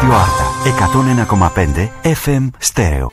Ράδιο Άρτα 101,5 FM Στέρεο.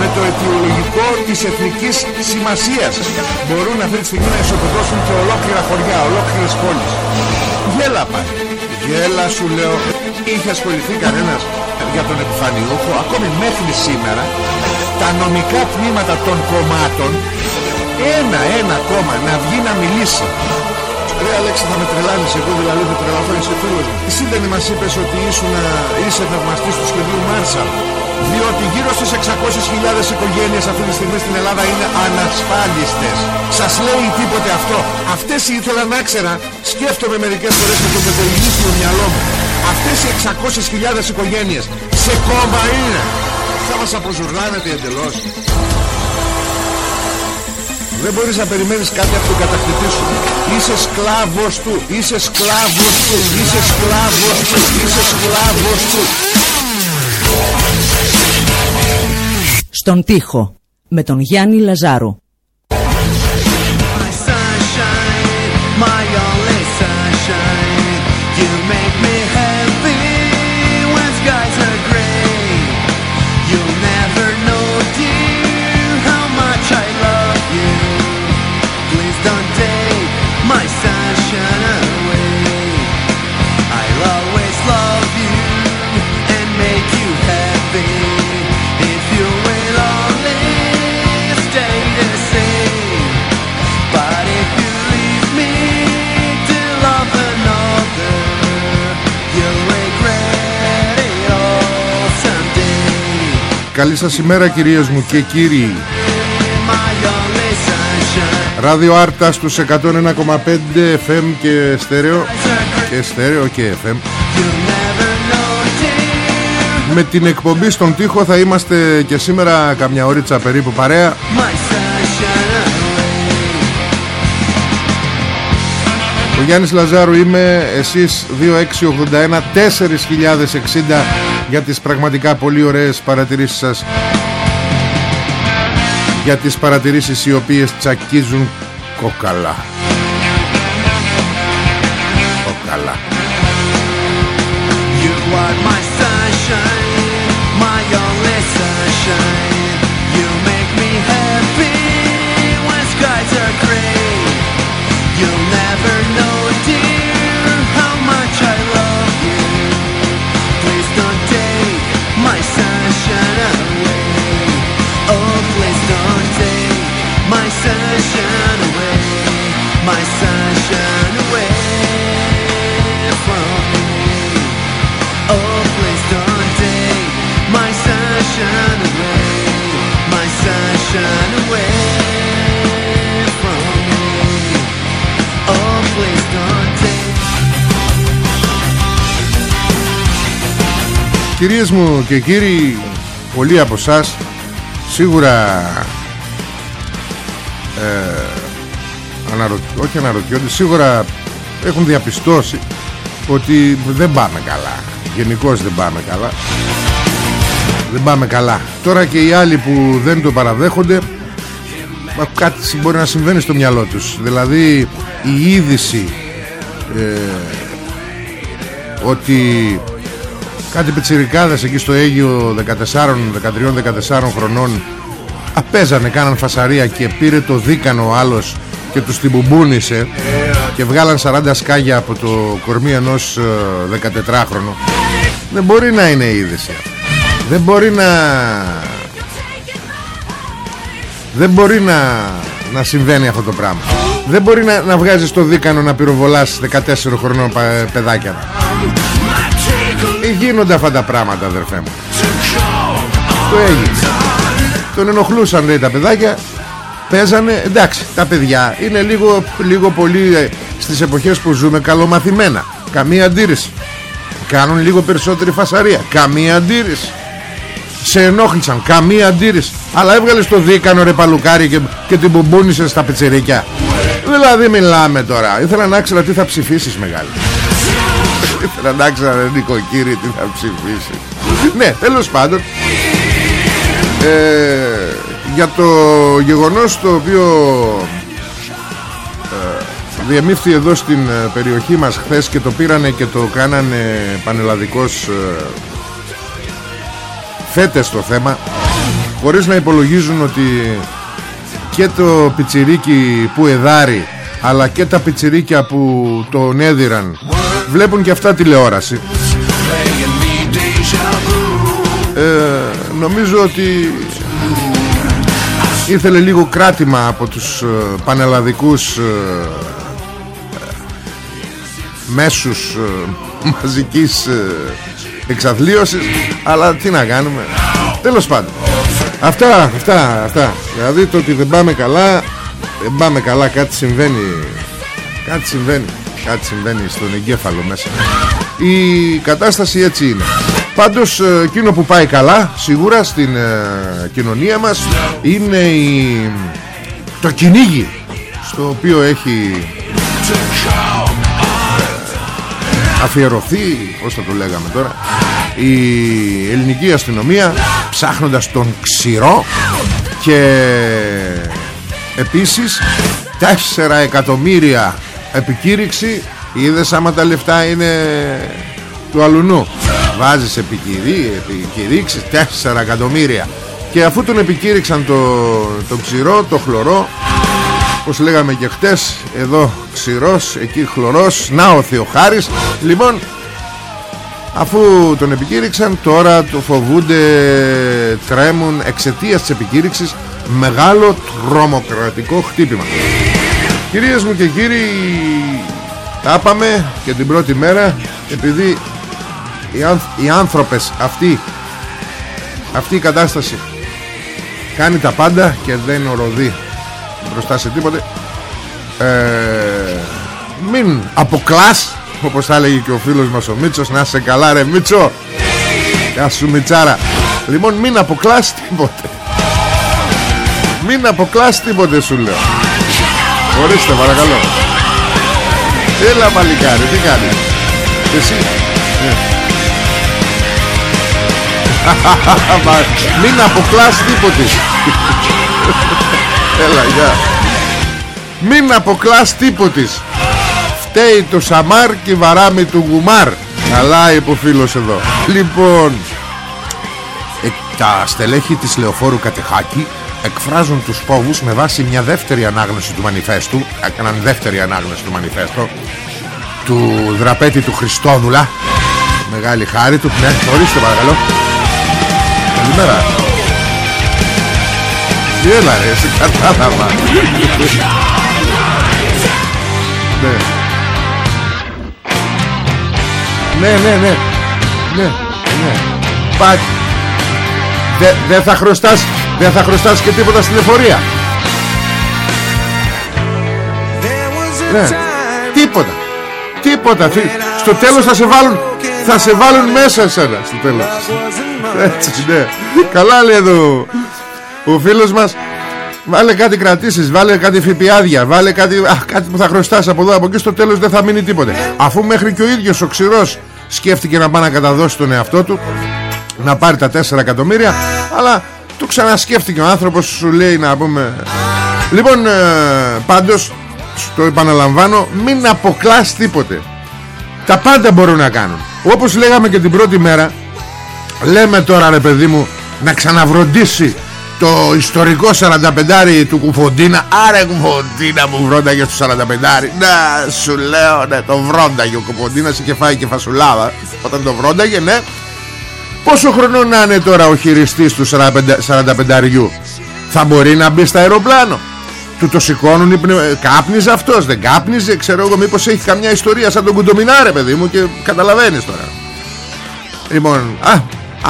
με το αιτιολογικό της εθνικής σημασίας. Μπορούν αυτή τη στιγμή να ισοπεδώσουν και ολόκληρα χωριά, ολόκληρες πόλεις. Γέλα πάλι. Γέλα σου λέω. Είχε ασχοληθεί κανένας για τον επιφανιούχο, ακόμη μέχρι σήμερα, τα νομικά τμήματα των κομμάτων, ένα-ένα κόμμα να βγει να μιλήσει Ρε Αλέξη θα με τρελάνεις εγώ δηλαδή θα τρελαθώ είσαι φίλος μου Εσύ δεν μας είπες ότι ήσουν, είσαι θαυμαστής του σχεδίου Μάρσαλ διότι γύρω στις 600.000 οικογένειες αυτή τη στιγμή στην Ελλάδα είναι ανασφάλιστες. Σας λέει τίποτε αυτό. Αυτές ήθελα να ξέρα, σκέφτομαι μερικές φορές με το πετελγίσιο μυαλό μου. Αυτές οι 600.000 οικογένειες σε κόμμα είναι. Θα μας αποζουρλάνετε εντελώς. Δεν μπορείς να περιμένεις κάτι από τον κατακτητή σου. Είσαι σκλάβος του. Είσαι σκλάβος του. Είσαι σκλάβος του. Είσαι σκλάβος του. Στον τοίχο με τον Γιάννη Λαζάρου. Καλή σας ημέρα κυρίες μου και κύριοι. Ράδιο Άρτα στους 101,5 FM και στέρεο. Και στέρεο και FM Με την εκπομπή στον τοίχο θα είμαστε και σήμερα καμιά ώριτσα περίπου παρέα. Ο Γιάννης Λαζάρου είμαι Εσείς 2681 4060 για τις πραγματικά πολύ ωραίες παρατηρήσεις σας. Για τις παρατηρήσεις οι οποίες τσακίζουν κόκαλα κόκαλα You are my sunshine away My sunshine away from me Oh please don't take my sunshine away My sunshine away from me Oh please don't take Κυρίες μου και κύριοι Πολλοί από εσά Σίγουρα ε, αναρω... Όχι αναρωτιόνται Σίγουρα έχουν διαπιστώσει Ότι δεν πάμε καλά. Γενικώς δεν πάμε καλά. Δεν πάμε καλά. Τώρα και οι άλλοι που δεν το παραδέχονται μα Κάτι μπορεί να συμβαίνει στο μυαλό τους. Δηλαδή η είδηση ε, Ότι κάτι πιτσιρικάδες εκεί στο Αίγιο 14, 13, 14 χρονών απέζανε, κάναν φασαρία και πήρε το δίκανο ο άλλος και τους την μπουμπούνισε και βγάλαν 40 σκάγια από το κορμί ενός 14χρονου δεν μπορεί να είναι είδηση αυτό. δεν μπορεί να δεν μπορεί να να συμβαίνει αυτό το πράγμα. Δεν μπορεί να, να βγάζεις το δίκανο να πυροβολάς 14 χρονών πα- παιδάκια. Ε, γίνονται αυτά τα πράγματα αδερφέ μου. Το έγινε Τον ενοχλούσαν λέει τα παιδάκια. Παίζανε Εντάξει τα παιδιά είναι λίγο, λίγο πολύ ε, Στις εποχές που ζούμε καλομαθημένα. Καμία αντίρρηση. Κάνουν λίγο περισσότερη φασαρία. Καμία αντίρρηση. Σε ενόχλησαν. Καμία αντίρρηση. Αλλά έβγαλε το δίκανο ρε παλουκάρι και, και την μπουμπούνισε στα πιτσερίκια δηλαδή μιλάμε τώρα. Ήθελα να ξέρω τι θα ψηφίσεις μεγάλη. Ήθελα να ξέρω ρε νοικοκύρη τι θα ψηφίσεις. Ναι τέλος πάντων ε, για το γεγονός το οποίο ε, διεμήφθη εδώ στην ε, περιοχή μας χθες και το πήρανε και το κάνανε πανελλαδικός ε, φέτες το θέμα χωρίς να υπολογίζουν ότι και το πιτσιρίκι που εδάρει αλλά και τα πιτσιρίκια που τον έδιραν βλέπουν και αυτά τηλεόραση. Ε, νομίζω ότι ήθελε λίγο κράτημα από τους ε, πανελλαδικούς ε, μέσους ε, μαζικής ε, εξαθλίωσης. Αλλά τι να κάνουμε. Τέλος πάντων. Αυτά, αυτά, αυτά. Δηλαδή το ότι δεν πάμε καλά δεν πάμε καλά κάτι συμβαίνει. Κάτι συμβαίνει. Κάτι συμβαίνει στον εγκέφαλο μέσα. Η κατάσταση έτσι είναι Πάντως ε, εκείνο που πάει καλά Σίγουρα στην ε, κοινωνία μας Είναι η, το κυνήγι Στο οποίο έχει αφιερωθεί Πώς θα το λέγαμε τώρα Η ελληνική αστυνομία Ψάχνοντας τον ξηρό Και Επίσης 4 εκατομμύρια επικήρυξη. Είδες άμα τα λεφτά είναι του αλουνού Βάζεις επικηρύ, επικηρύξεις 4 εκατομμύρια. Και αφού τον επικήρυξαν το, το ξηρό, το χλωρό Όπως λέγαμε και χτες Εδώ ξηρός, εκεί χλωρός Να ο Θεοχάρης. Λοιπόν Αφού τον επικήρυξαν Τώρα το φοβούνται Τρέμουν εξαιτίας της επικήρυξης Μεγάλο τρομοκρατικό χτύπημα. Κυρίες μου και κύριοι Τα είπαμε και την πρώτη μέρα Επειδή οι, άνθ, οι άνθρωπες αυτοί αυτή η κατάσταση κάνει τα πάντα και δεν οροδεί μπροστά σε τίποτε. Ε, μην αποκλάς όπως θα έλεγε και ο φίλος μας ο Μίτσος να σε καλά ρε Μίτσο. Γεια σου Μιτσάρα. Λοιπόν μην αποκλάς τίποτε. Μην αποκλάς τίποτε σου λέω. Ορίστε παρακαλώ. Έλα παλικάρι τι κάνεις; Εσύ. Ναι. Μην αποκλάς τίποτε Έλα γεια. Μην αποκλάς τίποτης Φταίει το Σαμάρ και βαράμι του Γουμάρ. Καλά είπε ο φίλος εδώ. Λοιπόν ε, Τα στελέχη της Λεωφόρου Κατεχάκη Εκφράζουν τους φόβους με βάση μια δεύτερη ανάγνωση του μανιφέστου Έκαναν δεύτερη ανάγνωση του μανιφέστου Του δραπέτη του Χριστόδουλα Μεγάλη χάρη του Ναι ορίστε παρακαλώ Καλημέρα. Έλα ρε σε κατάλαβα. Ναι. Ναι ναι ναι. Ναι ναι. Πάτ Δεν θα χρωστάς Δεν θα χρωστάς και τίποτα στην εφορία Ναι. Τίποτα. Τίποτα. Στο τέλος θα σε βάλουν Θα σε βάλουν μέσα εσένα Στο τέλος. Έτσι ναι. Καλά λέει εδώ Ο φίλος μας Βάλε κάτι κρατήσεις, βάλε κάτι φιπιάδια Βάλε κάτι, α, κάτι που θα χρωστάς από εδώ Από εκεί στο τέλος δεν θα μείνει τίποτε Αφού μέχρι και ο ίδιος ο ξηρός Σκέφτηκε να πάει να καταδώσει τον εαυτό του Να πάρει τα 4 εκατομμύρια Αλλά το ξανασκέφτηκε ο άνθρωπος Σου λέει να πούμε. Λοιπόν ε, πάντως Το επαναλαμβάνω Μην αποκλάς τίποτε. Τα πάντα μπορούν να κάνουν Όπως λέγαμε και την πρώτη μέρα Λέμε τώρα ρε παιδί μου Να ξαναβροντίσει το ιστορικό 45 του Κουφοντίνα. Άρε Κουφοντίνα μου βρόνταγε στο 45 Να σου λέω ναι το βρόνταγε ο Κουφοντίνας είχε φάει και φασουλάδα. Όταν το βρόνταγε ναι. Πόσο χρονό να είναι τώρα ο χειριστής του 45 Θα μπορεί να μπει στα αεροπλάνο; Του το σηκώνουν οι πνευ... Κάπνιζε αυτός δεν κάπνιζε Ξέρω εγώ μήπως έχει καμιά ιστορία σαν τον Κουντομινάρε παιδί μου Και καταλαβαίνεις τώρα. Λοιπόν, α,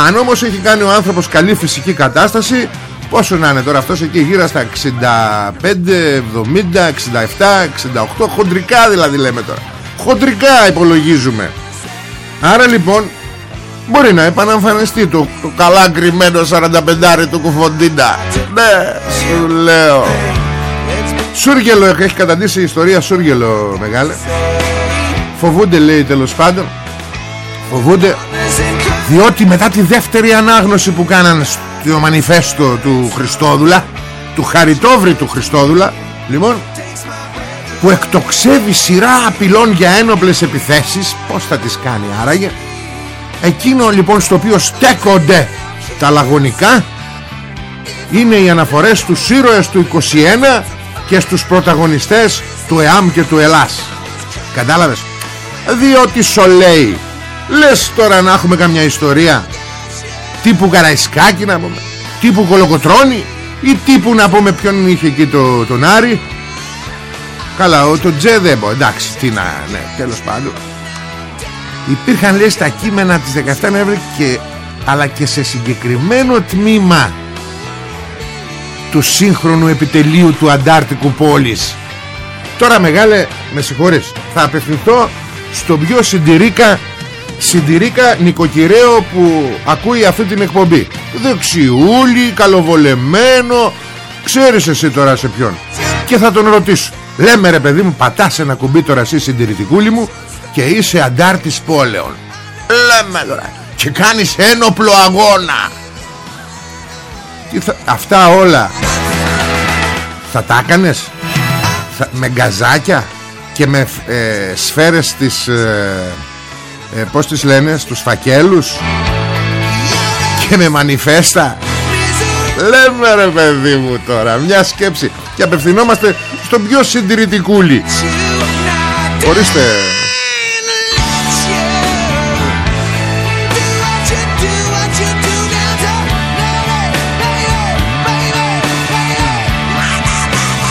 αν όμως έχει κάνει ο άνθρωπος καλή φυσική κατάσταση Πόσο να είναι τώρα αυτός εκεί γύρω στα 65, 70, 67, 68 Χοντρικά δηλαδή λέμε τώρα. Χοντρικά υπολογίζουμε. Άρα λοιπόν Μπορεί να επαναμφανιστεί το, το καλά γκριμένο 45 του κουφοντίνα Ναι σου λέω Σούργελο έχει καταντήσει η ιστορία Σούργελο μεγάλε. Φοβούνται λέει τέλος πάντων. Φοβούνται Διότι μετά τη δεύτερη ανάγνωση που κάναν Στο μανιφέστο του Χριστόδουλα Του χαριτόβρη του Χριστόδουλα Λοιπόν που εκτοξεύει σειρά απειλών για ένοπλες επιθέσεις πως θα τις κάνει άραγε. Εκείνο λοιπόν στο οποίο στέκονται τα λαγωνικά είναι οι αναφορές στους ήρωες του 21 και στους πρωταγωνιστές του ΕΑΜ και του ΕΛΑΣ κατάλαβες; Διότι σολέει λες τώρα να έχουμε καμιά ιστορία τύπου Καραϊσκάκη να πούμε τύπου Κολοκοτρώνη ή τύπου να πούμε ποιον είχε εκεί το, τον Άρη Καλά, ο, το Τζε δεν μπορεί. Εντάξει, τι να, ναι, τέλος πάντων. Υπήρχαν λέει στα κείμενα της 17 Νοέμβρη και, αλλά και σε συγκεκριμένο τμήμα του σύγχρονου επιτελείου του Αντάρτικου πόλης. Τώρα μεγάλε, με συγχωρείς, θα απευθυνθώ στο πιο συντηρίκα συντηρίκα νοικοκυρέο που ακούει αυτή την εκπομπή. Δεξιούλη, καλοβολεμένο, ξέρεις εσύ τώρα σε ποιον. Και θα τον ρωτήσω. Λέμε ρε παιδί μου πατάς ένα κουμπί τώρα εσύ συντηρητικούλη μου Και είσαι αντάρτης πόλεων Λέμε τώρα Και κάνεις ένοπλο αγώνα θα, Αυτά όλα. Θα τα έκανες; Με γκαζάκια Και με ε, σφαίρες της ε, ε, Πώς τις λένε Στους φακέλους; Και με μανιφέστα; Λέμε ρε παιδί μου τώρα Μια σκέψη. Και απευθυνόμαστε στον πιο συντηρητικούλη. Ορίστε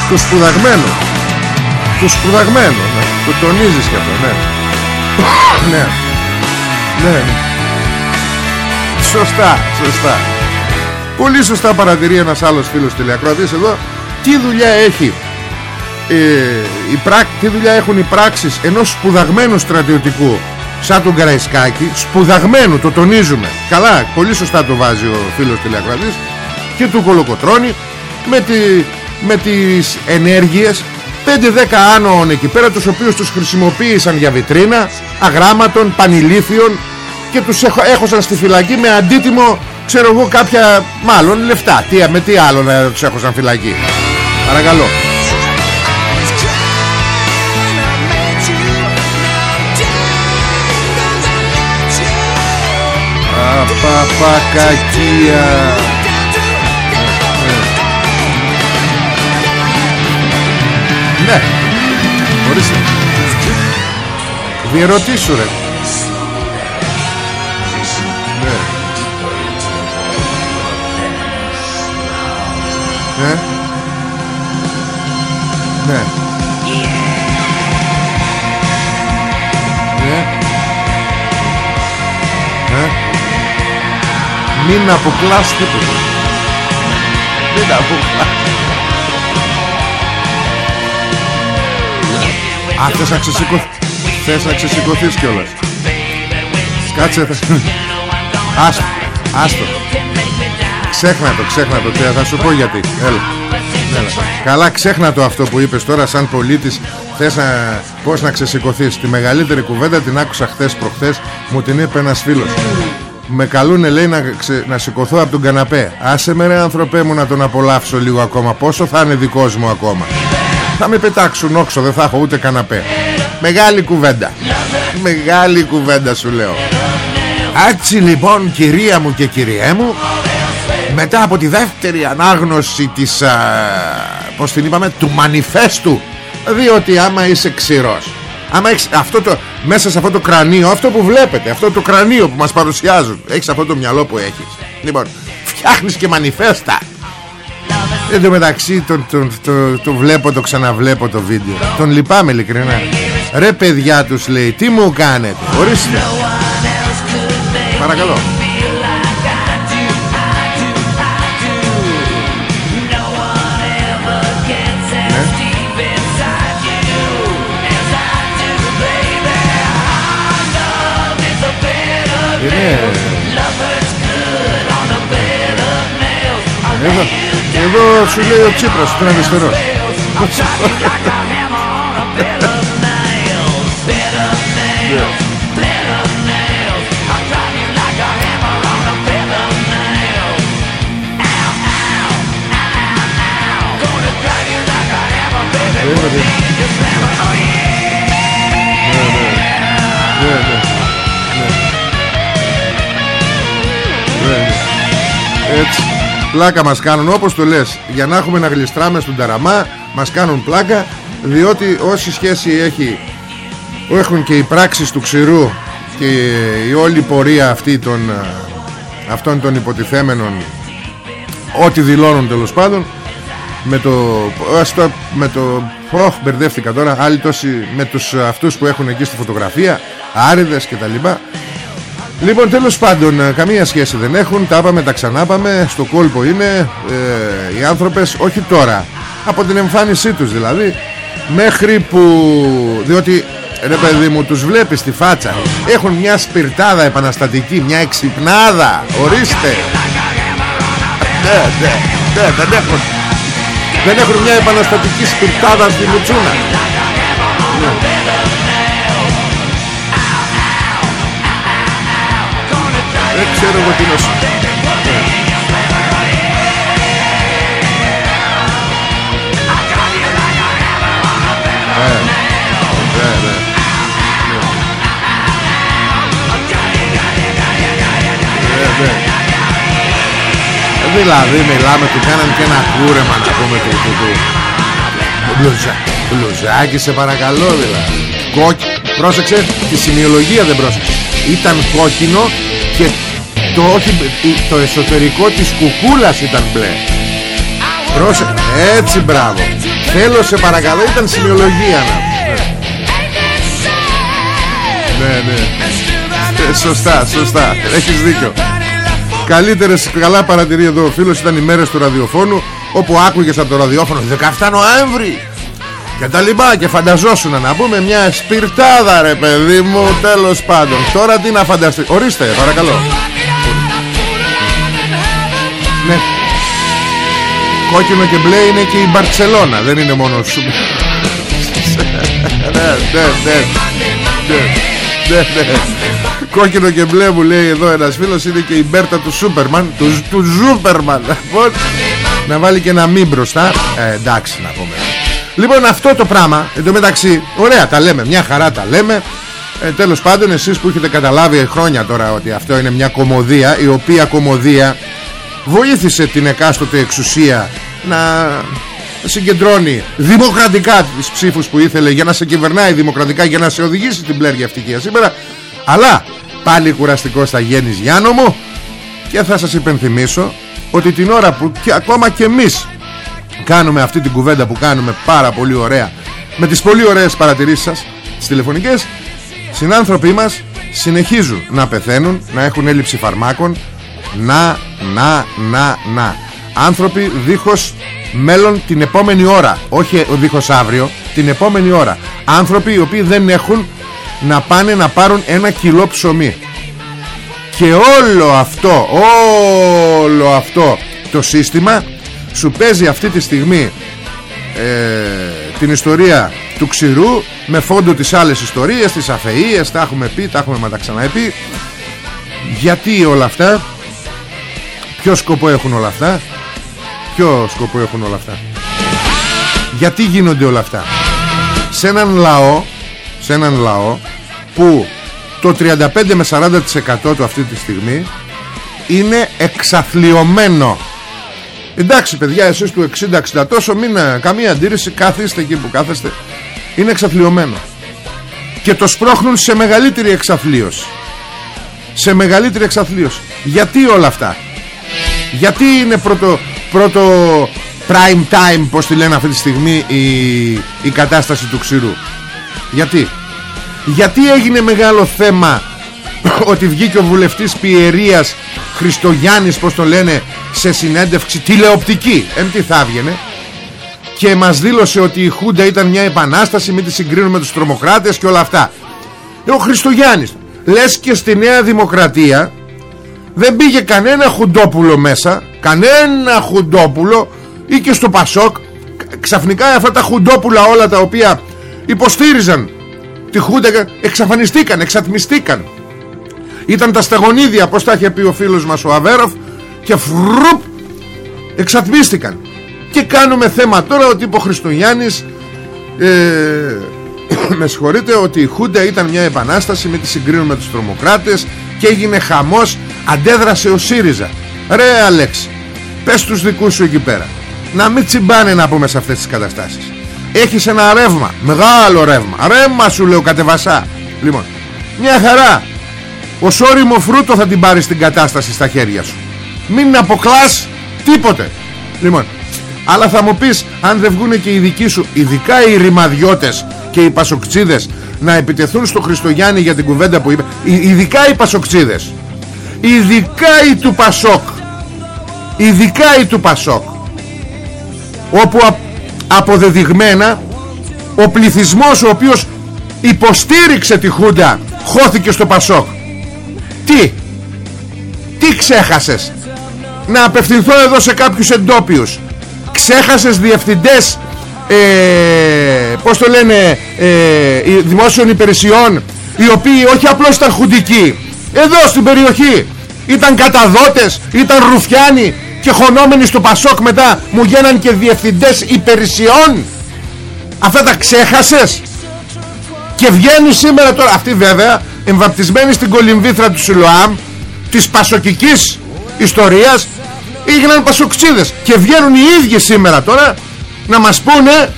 Του σπουδαγμένο Του σπουδαγμένο ναι. Το τονίζεις και αυτό ναι. Ναι. Ναι. Σωστά Σωστά. Πολύ σωστά παρατηρεί ένας άλλος φίλος τηλεακροατής εδώ. Τι δουλειά έχει ε, η πράκ, Τι δουλειά έχουν οι πράξεις ενός σπουδαγμένου στρατιωτικού Σαν τον Καραϊσκάκη Σπουδαγμένου το τονίζουμε. Καλά πολύ σωστά το βάζει ο φίλος τηλεακροατής Και του Κολοκοτρώνη Με, τη, με τις ενέργειες 5-10 άνων εκεί πέρα Τους οποίους τους χρησιμοποίησαν για βιτρίνα Αγράμματων, πανηλήθιων Και τους έχωσαν στη φυλακή με αντίτιμο ξέρω εγώ κάποια μάλλον λεφτά. Τι, με τι άλλο να τους έχω σαν φυλακή; Παρακαλώ. Απαπακακία Ναι Ορίστε Διερωτήσου ρε Ναι. Ναι. Ναι. Ναι. Μην αποκλάς τίποτα. Μην αποκλάς. Α, θες να ξεσηκωθείς. Θες να ξεσηκωθείς κιόλας. Κάτσε. Άστο. Άστο. Ξέχνα το, ξέχνα το και θα σου πω γιατί Έλα. Έλα. Καλά ξέχνα το αυτό που είπες τώρα σαν πολίτης Θες να, πώς να ξεσηκωθείς Τη μεγαλύτερη κουβέντα την άκουσα χθες προχθές Μου την είπε ένας φίλος Με καλούνε λέει να, ξε, να σηκωθώ από τον καναπέ Άσε με ρε ανθρωπέ μου να τον απολαύσω λίγο ακόμα Πόσο θα είναι δικός μου ακόμα Θα με πετάξουν όξο δεν θα έχω ούτε καναπέ. Μεγάλη κουβέντα. Μεγάλη κουβέντα σου λέω. Έτσι λοιπόν κυρία μου και κυριέ μου μετά από τη δεύτερη ανάγνωση της α, πως την είπαμε του μανιφέστου διότι άμα είσαι ξηρός άμα έχεις αυτό το, μέσα σε αυτό το κρανίο αυτό που βλέπετε αυτό το κρανίο που μας παρουσιάζουν έχεις αυτό το μυαλό που έχεις. Λοιπόν φτιάχνεις και μανιφέστα Εν τω μεταξύ τον, τον, τον, τον, βλέπω το ξαναβλέπω το βίντεο. Τον λυπάμαι ειλικρινά. Ρε παιδιά τους λέει τι μου κάνετε; Ορίστε. Παρακαλώ. Είναι... Εδώ, εδώ σου λέει ο Τσίπρας, τον αριστερό. Έτσι Πλάκα μας κάνουν όπως το λες. Για να έχουμε να γλιστράμε στον ταραμά Μας κάνουν πλάκα Διότι όση σχέση έχει Έχουν και οι πράξεις του ξηρού Και η όλη πορεία αυτή των, Αυτών των υποτιθέμενων Ό,τι δηλώνουν τέλος πάντων με το, το, με το oh, μπερδεύτηκα τώρα άλλοι τόσοι με τους αυτούς που έχουν εκεί στη φωτογραφία άριδες και τα λοιπά λοιπόν τέλος πάντων ε, καμία σχέση δεν έχουν. Τα είπαμε τα ξανάπαμε. Στο κόλπο είναι ε, οι άνθρωπες όχι τώρα. Από την εμφάνισή τους δηλαδή. Μέχρι που διότι ρε παιδί μου τους βλέπεις στη φάτσα. Έχουν μια σπιρτάδα επαναστατική μια εξυπνάδα. Ορίστε. Ναι ναι ναι δεν έχουν. Δεν έχουν μια επαναστατική σπιρτάδα στη Μουτσούνα Δεν ξέρω εγώ τι να σου Δηλαδή μιλάμε του κάναν και ένα κούρεμα να πούμε του, του, του. Μπλουζά, μπλουζάκι σε παρακαλώ δηλαδή. Κόκκι, πρόσεξε τη σημειολογία δεν πρόσεξε. Ήταν κόκκινο και το, όχι, το εσωτερικό της κουκούλας ήταν μπλε. Πρόσεξε, έτσι μπράβο. Θέλω σε παρακαλώ ήταν σημειολογία να Ναι, ναι. Ε, Σωστά, σωστά. Έχεις δίκιο. Καλύτερες καλά παρατηρεί εδώ ο φίλος ήταν οι μέρες του ραδιοφώνου όπου άκουγες από το ραδιόφωνο. 17 Νοέμβρη και τα λοιπά και φανταζόσουν να πούμε μια σπιρτάδα ρε παιδί μου τέλος πάντων. Τώρα τι να φανταστεί ορίστε παρακαλώ. Ναι. Κόκκινο και μπλε είναι και η Μπαρτσελώνα δεν είναι μόνο σου. Ναι ναι ναι ναι. Ναι ναι Κόκκινο και μπλε μου λέει εδώ ένας φίλος Είναι και η Μπέρτα του Σούπερμαν Του, του Ζούπερμαν λοιπόν, Να βάλει και ένα μη μπροστά. Ε, Εντάξει να πούμε Λοιπόν αυτό το πράγμα Εν τω μεταξύ ωραία τα λέμε Μια χαρά τα λέμε. Ε, Τέλος πάντων εσείς που έχετε καταλάβει χρόνια τώρα Ότι αυτό είναι μια κομμωδία Η οποία κομμωδία βοήθησε την εκάστοτε εξουσία Να συγκεντρώνει δημοκρατικά τις ψήφους που ήθελε για να σε κυβερνάει δημοκρατικά για να σε οδηγήσει την πλέργη αυτή σήμερα. Αλλά πάλι κουραστικό θα γίνεις Γιάννο μου και θα σας υπενθυμίσω ότι την ώρα που και ακόμα και εμείς κάνουμε αυτή την κουβέντα που κάνουμε πάρα πολύ ωραία. Με τις πολύ ωραίες παρατηρήσεις σας τις τηλεφωνικές συνάνθρωποι μας συνεχίζουν να πεθαίνουν να έχουν έλλειψη φαρμάκων. Να, να, να, να. Άνθρωποι δίχως μέλλον την επόμενη ώρα όχι δίχως αύριο την επόμενη ώρα. Άνθρωποι οι οποίοι δεν έχουν να πάνε να πάρουν ένα κιλό ψωμί. Και όλο αυτό όλο αυτό το σύστημα σου παίζει αυτή τη στιγμή ε, την ιστορία του ξηρού με φόντο τις άλλες ιστορίες τις αφείες τα έχουμε πει, τα έχουμε μα τα ξαναεπεί γιατί όλα αυτά ποιο σκοπό έχουν όλα αυτά ποιο σκοπό έχουν όλα αυτά. Γιατί γίνονται όλα αυτά. Σε έναν λαό σε έναν λαό που το 35 με 40% του αυτή τη στιγμή είναι εξαθλειωμένο εντάξει παιδιά εσείς του 60-60 τόσο μην καμία αντίρρηση κάθεστε εκεί που κάθεστε. Είναι εξαθλειωμένο. Και το σπρώχνουν σε μεγαλύτερη εξαθλίωση. Σε μεγαλύτερη εξαθλίωση. Γιατί όλα αυτά; Γιατί είναι πρώτο, πρώτο prime time πως τη λένε αυτή τη στιγμή η, η κατάσταση του ξηρού; Γιατί; Γιατί έγινε μεγάλο θέμα ότι βγήκε ο βουλευτής Πιερίας Χριστογιάννης πως τον λένε σε συνέντευξη τηλεοπτική. Εν τι θα έβγαινε. Και μας δήλωσε ότι η Χούντα ήταν μια επανάσταση μην τη συγκρίνουμε με τους τρομοκράτες και όλα αυτά. Ο Χριστογιάννης λες και στη Νέα Δημοκρατία δεν πήγε κανένα χουντόπουλο μέσα κανένα χουντόπουλο ή και στο Πασόκ. Ξαφνικά αυτά τα χουντόπουλα όλα τα οποία υποστήριζαν τη Χούντα εξαφανιστήκαν, εξατμιστήκαν. Ήταν τα σταγονίδια πως τα είχε πει ο φίλος μας ο Αβέροφ και φρουπ εξατμίστηκαν. Και κάνουμε θέμα τώρα ότι είπε ο Χριστουγιάννης ε, με συγχωρείτε ότι η Χούντα ήταν μια επανάσταση με τη συγκρίνουν με τους τρομοκράτες και έγινε χαμός αντέδρασε ο ΣΥΡΙΖΑ. Ρε Αλέξη πες τους δικούς σου εκεί πέρα να μην τσιμπάνε να πούμε σε αυτές τις καταστάσεις. Έχεις ένα ρεύμα μεγάλο ρεύμα. Ρεύμα σου λέω κατεβασά. Λοιπόν μια χαρά. Ο σόριμο φρούτο θα την πάρεις στην κατάσταση στα χέρια σου μην αποκλάς τίποτε. Λοιπόν αλλά θα μου πεις αν δεν βγουν και οι δικοί σου ειδικά οι ρημαδιώτες και οι πασοκτσίδες να επιτεθούν στο Χριστογιάννη για την κουβέντα που είπε ειδικά οι πασοκτσίδες. Ειδικά οι του Πασόκ. Ειδικά οι του Πασόκ. Όπου αποδεδειγμένα ο πληθυσμός ο οποίος υποστήριξε τη Χούντα χώθηκε στο Πασόκ. Τι; Τι ξέχασες; Να απευθυνθώ εδώ σε κάποιους εντόπιους. Ξέχασες διευθυντές ε, πως το λένε ε, δημόσιων υπηρεσιών οι οποίοι όχι απλώς ήταν χουντικοί. Εδώ στην περιοχή ήταν καταδότες ήταν ρουφιάνοι και χωνόμενοι στο Πασόκ. Μετά μου γίναν και διευθυντές υπηρεσιών. Αυτά τα ξέχασες; Και βγαίνει σήμερα τώρα αυτή βέβαια εμβαπτισμένη στην κολυμβήθρα του Σιλοάμ της πασοκικής ιστορίας έγιναν πασοκτσίδες. Και βγαίνουν οι ίδιοι σήμερα τώρα να μας πούνε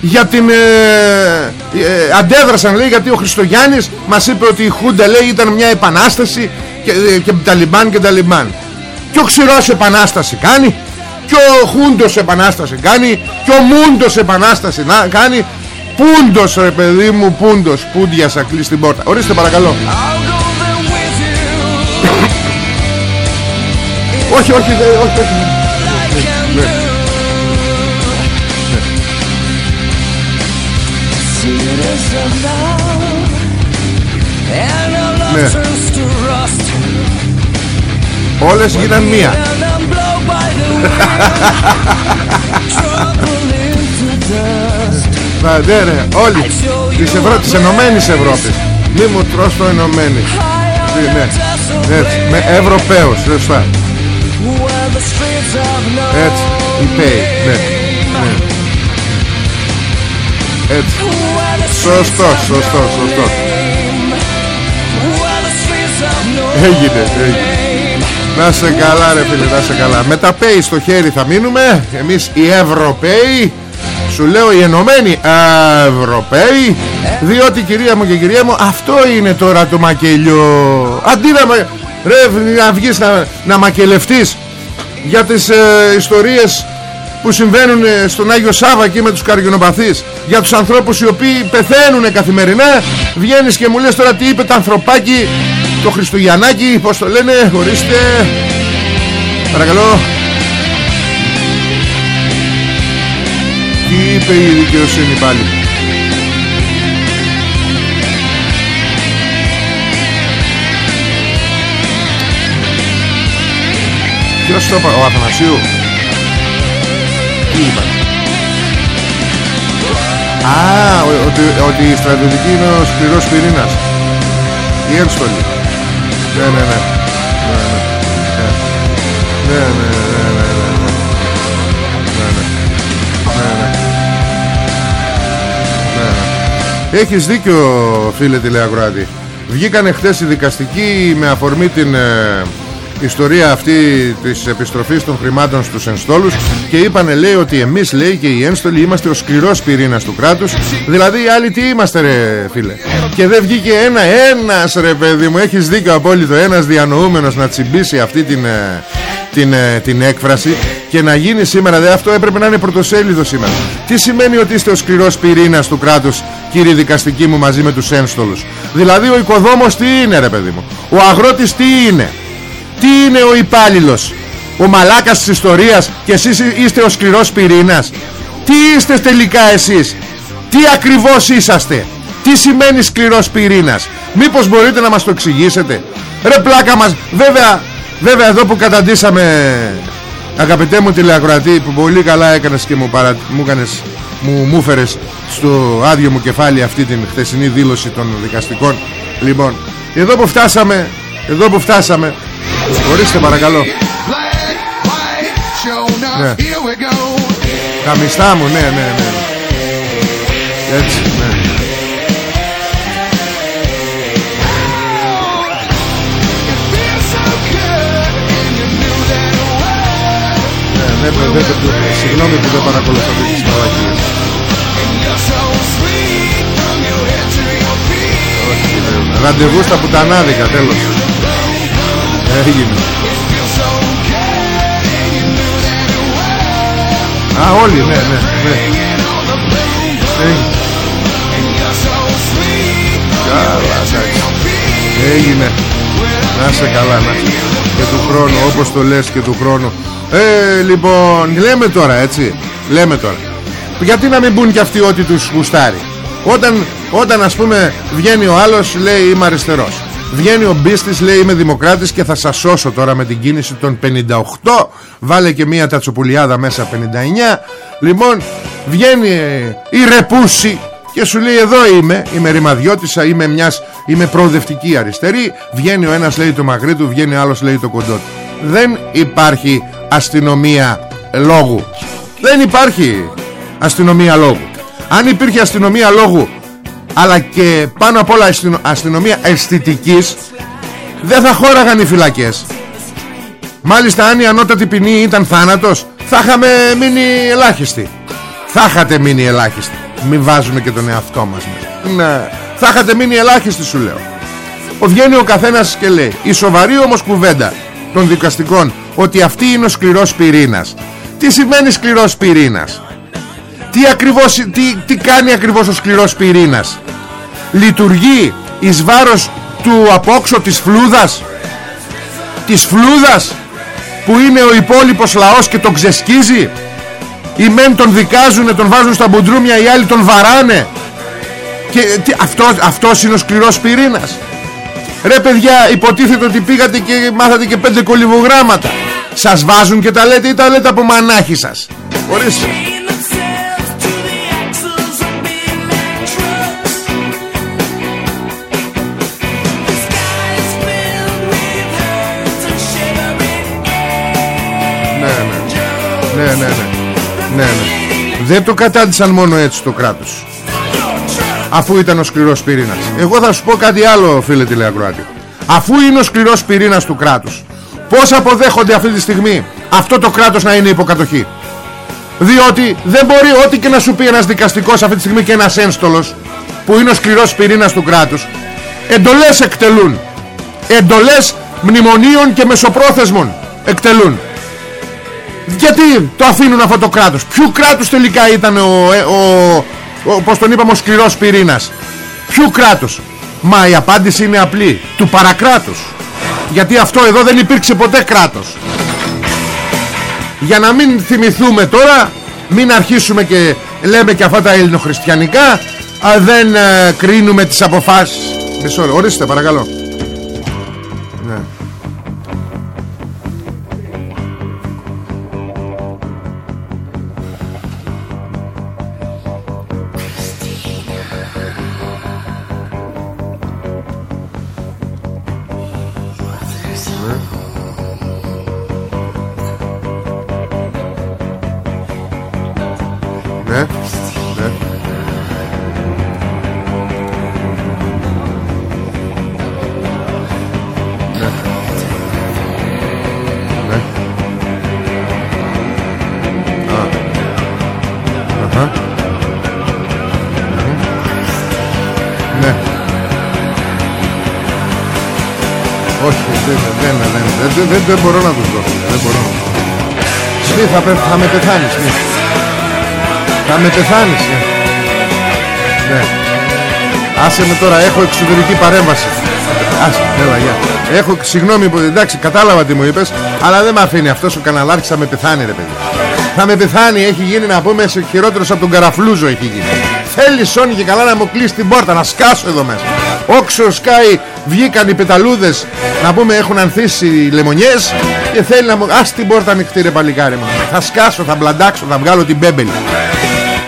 για την ε, ε, αντέδρασαν λέει γιατί ο Χριστογιάννης μας είπε ότι η Χούντα λέει ήταν μια επανάσταση και, ε, και Ταλιμπάν και Ταλιμπάν και ο Ξηρός επανάσταση κάνει και ο Χούντος επανάσταση κάνει και ο Μούντος επανάσταση να, κάνει. Πούντος ρε παιδί μου Πούντος Πούντιασα κλείσει την πόρτα. Ορίστε παρακαλώ όχι, όχι, όχι, όχι. Ναι. Ναι. ναι. Όλες γίναν μία Ναι ναι όλοι Της, Ευρώ... της Ενωμένης Ευρώπης Μη μου τρως το Ενωμένη Ναι, ναι. Με Ευρωπαίος Σωστά έτσι, η Pay, ναι, ναι. Έτσι. Σωστό, σωστό, σωστό. Έγινε, έγινε. Να σε καλά ρε φίλε, να σε καλά. Με τα Pay στο χέρι θα μείνουμε. Εμείς οι Ευρωπαίοι. Σου λέω οι ενωμένοι Ευρωπαίοι Διότι κυρία μου και κυρία μου Αυτό είναι τώρα το μακελιό Αντί να, ρε, να βγεις να, να μακελευτείς για τις ε, ιστορίες που συμβαίνουν ε, στον Άγιο Σάβα εκεί με τους καργινοπαθείς για τους ανθρώπους οι οποίοι πεθαίνουν καθημερινά βγαίνεις και μου λες τώρα τι είπε το ανθρωπάκι το Χριστουγιαννάκι πως το λένε χωρίστε παρακαλώ. Τι είπε η δικαιοσύνη πάλι Ποιος το είπα, ο Αθανασίου. Τι είπα Α, ότι, ότι η στρατιωτική είναι ο σκληρός πυρήνας. Η ένστολη Ναι, ναι, ναι. Ναι, ναι, ναι, ναι, ναι, Έχεις δίκιο φίλε τηλεακροάτη Βγήκανε χτες οι δικαστικοί με αφορμή την ιστορία αυτή της επιστροφής των χρημάτων στους ενστόλους και είπανε λέει ότι εμείς λέει και οι ένστολοι είμαστε ο σκληρός πυρήνας του κράτους. Δηλαδή οι άλλοι τι είμαστε ρε φίλε; Και δεν βγήκε ένα ένας ρε παιδί μου έχεις δίκιο απόλυτο. Ένας διανοούμενος να τσιμπήσει αυτή την, ε, την, ε, την έκφραση και να γίνει σήμερα. Δε αυτό έπρεπε να είναι πρωτοσέλιδο σήμερα. Τι σημαίνει ότι είστε ο σκληρός πυρήνας του κράτους κύριε δικαστική μου μαζί με τους ένστολους; Δηλαδή ο οικοδόμος τι είναι ρε παιδί μου; Ο αγρότης τι είναι; Τι είναι ο υπάλληλος, Ο μαλάκας της ιστορίας Και εσείς είστε ο σκληρός πυρήνας. Τι είστε τελικά εσείς; Τι ακριβώς είσαστε; Τι σημαίνει σκληρός πυρήνας; Μήπως μπορείτε να μας το εξηγήσετε; Ρε πλάκα μας Βέβαια, βέβαια εδώ που καταντήσαμε Αγαπητέ μου τηλεακροατή Που πολύ καλά έκανες και μου, παρα... μου, έκανες, μου, μου φέρες Στο άδειο μου κεφάλι αυτή την χθεσινή δήλωση Των δικαστικών. Λοιπόν εδώ που φτάσαμε Εδώ που φτάσαμε Ορίστε παρακαλώ. Ναι. Καμιστά μου ναι ναι ναι. Έτσι ναι. Ναι, ναι, ναι, συγγνώμη που δεν παρακολουθώ τις παραγγείλες Ραντεβού στα πουτανάδικα τέλος Έγινε. Α όλοι ναι ναι ναι. Καλά Έγινε. Να σε καλά να Και του χρόνου όπως το λες και του χρόνου. Ε λοιπόν λέμε τώρα έτσι. Λέμε τώρα. Γιατί να μην μπουν και αυτοί ό,τι τους γουστάρει. Όταν, όταν ας πούμε βγαίνει ο άλλος λέει είμαι αριστερός Βγαίνει ο Μπίστης λέει είμαι δημοκράτης και θα σας σώσω τώρα με την κίνηση των 58 Βάλε και μία τατσοπουλιάδα μέσα 59 Λοιπόν βγαίνει η Ρεπούση και σου λέει εδώ είμαι Είμαι ρημαδιώτησα είμαι, μιας, είμαι προοδευτική αριστερή Βγαίνει ο ένας λέει το μαγρί του Βγαίνει ο άλλος λέει το κοντό του Δεν υπάρχει αστυνομία λόγου. Δεν υπάρχει αστυνομία λόγου. Αν υπήρχε αστυνομία λόγου αλλά και πάνω απ' όλα αστυνομία αισθητικής δεν θα χώραγαν οι φυλακές. Μάλιστα αν η ανώτατη ποινή ήταν θάνατος θα είχαμε μείνει ελάχιστοι. Θα είχατε μείνει ελάχιστοι. Μην βάζουμε και τον εαυτό μας ναι. θα είχατε μείνει ελάχιστοι σου λέω. Ο βγαίνει ο καθένας και λέει η σοβαρή όμως κουβέντα των δικαστικών ότι αυτή είναι ο σκληρός πυρήνας τι σημαίνει σκληρός πυρήνας; Τι, ακριβώς, τι, τι κάνει ακριβώς ο σκληρός πυρήνας; Λειτουργεί εις βάρος του απόξω της φλούδας; Της φλούδας που είναι ο υπόλοιπος λαός και τον ξεσκίζει; Οι μεν τον δικάζουν, τον βάζουν στα μπουντρούμια, οι άλλοι τον βαράνε; Και τι, αυτός, αυτός είναι ο σκληρός πυρήνας; Ρε παιδιά υποτίθεται ότι πήγατε και μάθατε και πέντε κολυβογράμματα. Σας βάζουν και τα λέτε ή τα λέτε από μανάχη σας; Ορίστε ναι, ναι, ναι. ναι, ναι. Δεν το κατάντησαν μόνο έτσι το κράτος. Αφού ήταν ο σκληρός πυρήνας. Εγώ θα σου πω κάτι άλλο φίλε τηλεακροάτη. Αφού είναι ο σκληρός πυρήνας του κράτους Πώς αποδέχονται αυτή τη στιγμή Αυτό το κράτος να είναι υποκατοχή; Διότι δεν μπορεί ό,τι και να σου πει ένας δικαστικός Αυτή τη στιγμή και ένας ένστολος Που είναι ο σκληρός πυρήνας του κράτους Εντολές εκτελούν. Εντολές μνημονίων και μεσοπρόθεσμων Εκτελούν γιατί το αφήνουν αυτό το κράτος; Ποιου κράτους τελικά ήταν ο, ε, ο, ο, Πώς τον είπαμε ο σκληρός πυρήνας; Ποιου κράτους; Μα η απάντηση είναι απλή. Του παρακράτους. Γιατί αυτό εδώ δεν υπήρξε ποτέ κράτος. Για να μην θυμηθούμε τώρα Μην αρχίσουμε και λέμε και αυτά τα ελληνοχριστιανικά α, Δεν ε, κρίνουμε τις αποφάσεις. Μισό ορίστε παρακαλώ πεθάνεις. Ναι. ναι. Άσε με τώρα έχω εξωτερική παρέμβαση. Άσε έλα γεια. Έχω συγγνώμη που εντάξει κατάλαβα τι μου είπες Αλλά δεν με αφήνει αυτός ο καναλάρχης θα με πεθάνει ρε παιδί. Θα με πεθάνει έχει γίνει να πούμε σε χειρότερος από τον Καραφλούζο έχει γίνει. Θέλει Σόνι και καλά να μου κλείσει την πόρτα Να σκάσω εδώ μέσα. Όξο σκάει βγήκαν οι πεταλούδες Να πούμε έχουν ανθίσει οι λεμονιές Και θέλει να μου Ας την πόρτα ανοιχτή ρε παλικάρι μου. Θα σκάσω, θα μπλαντάξω, θα βγάλω την μπέμπελη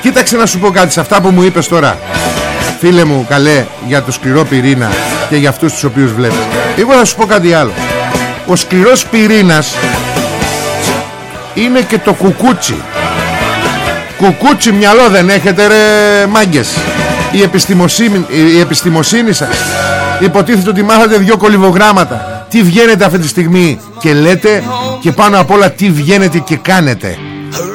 Κοίταξε να σου πω κάτι σε αυτά που μου είπες τώρα. Φίλε μου καλέ για το σκληρό πυρήνα Και για αυτούς τους οποίους βλέπεις. Εγώ θα σου πω κάτι άλλο. Ο σκληρός πυρήνας Είναι και το κουκούτσι. Κουκούτσι μυαλό δεν έχετε ρε μάγκες. Η επιστημοσύνη, η επιστημοσύνη σας Υποτίθεται ότι μάθατε δυο κολυβογράμματα. Τι βγαίνετε αυτή τη στιγμή και λέτε Και πάνω απ' όλα τι βγαίνετε και κάνετε.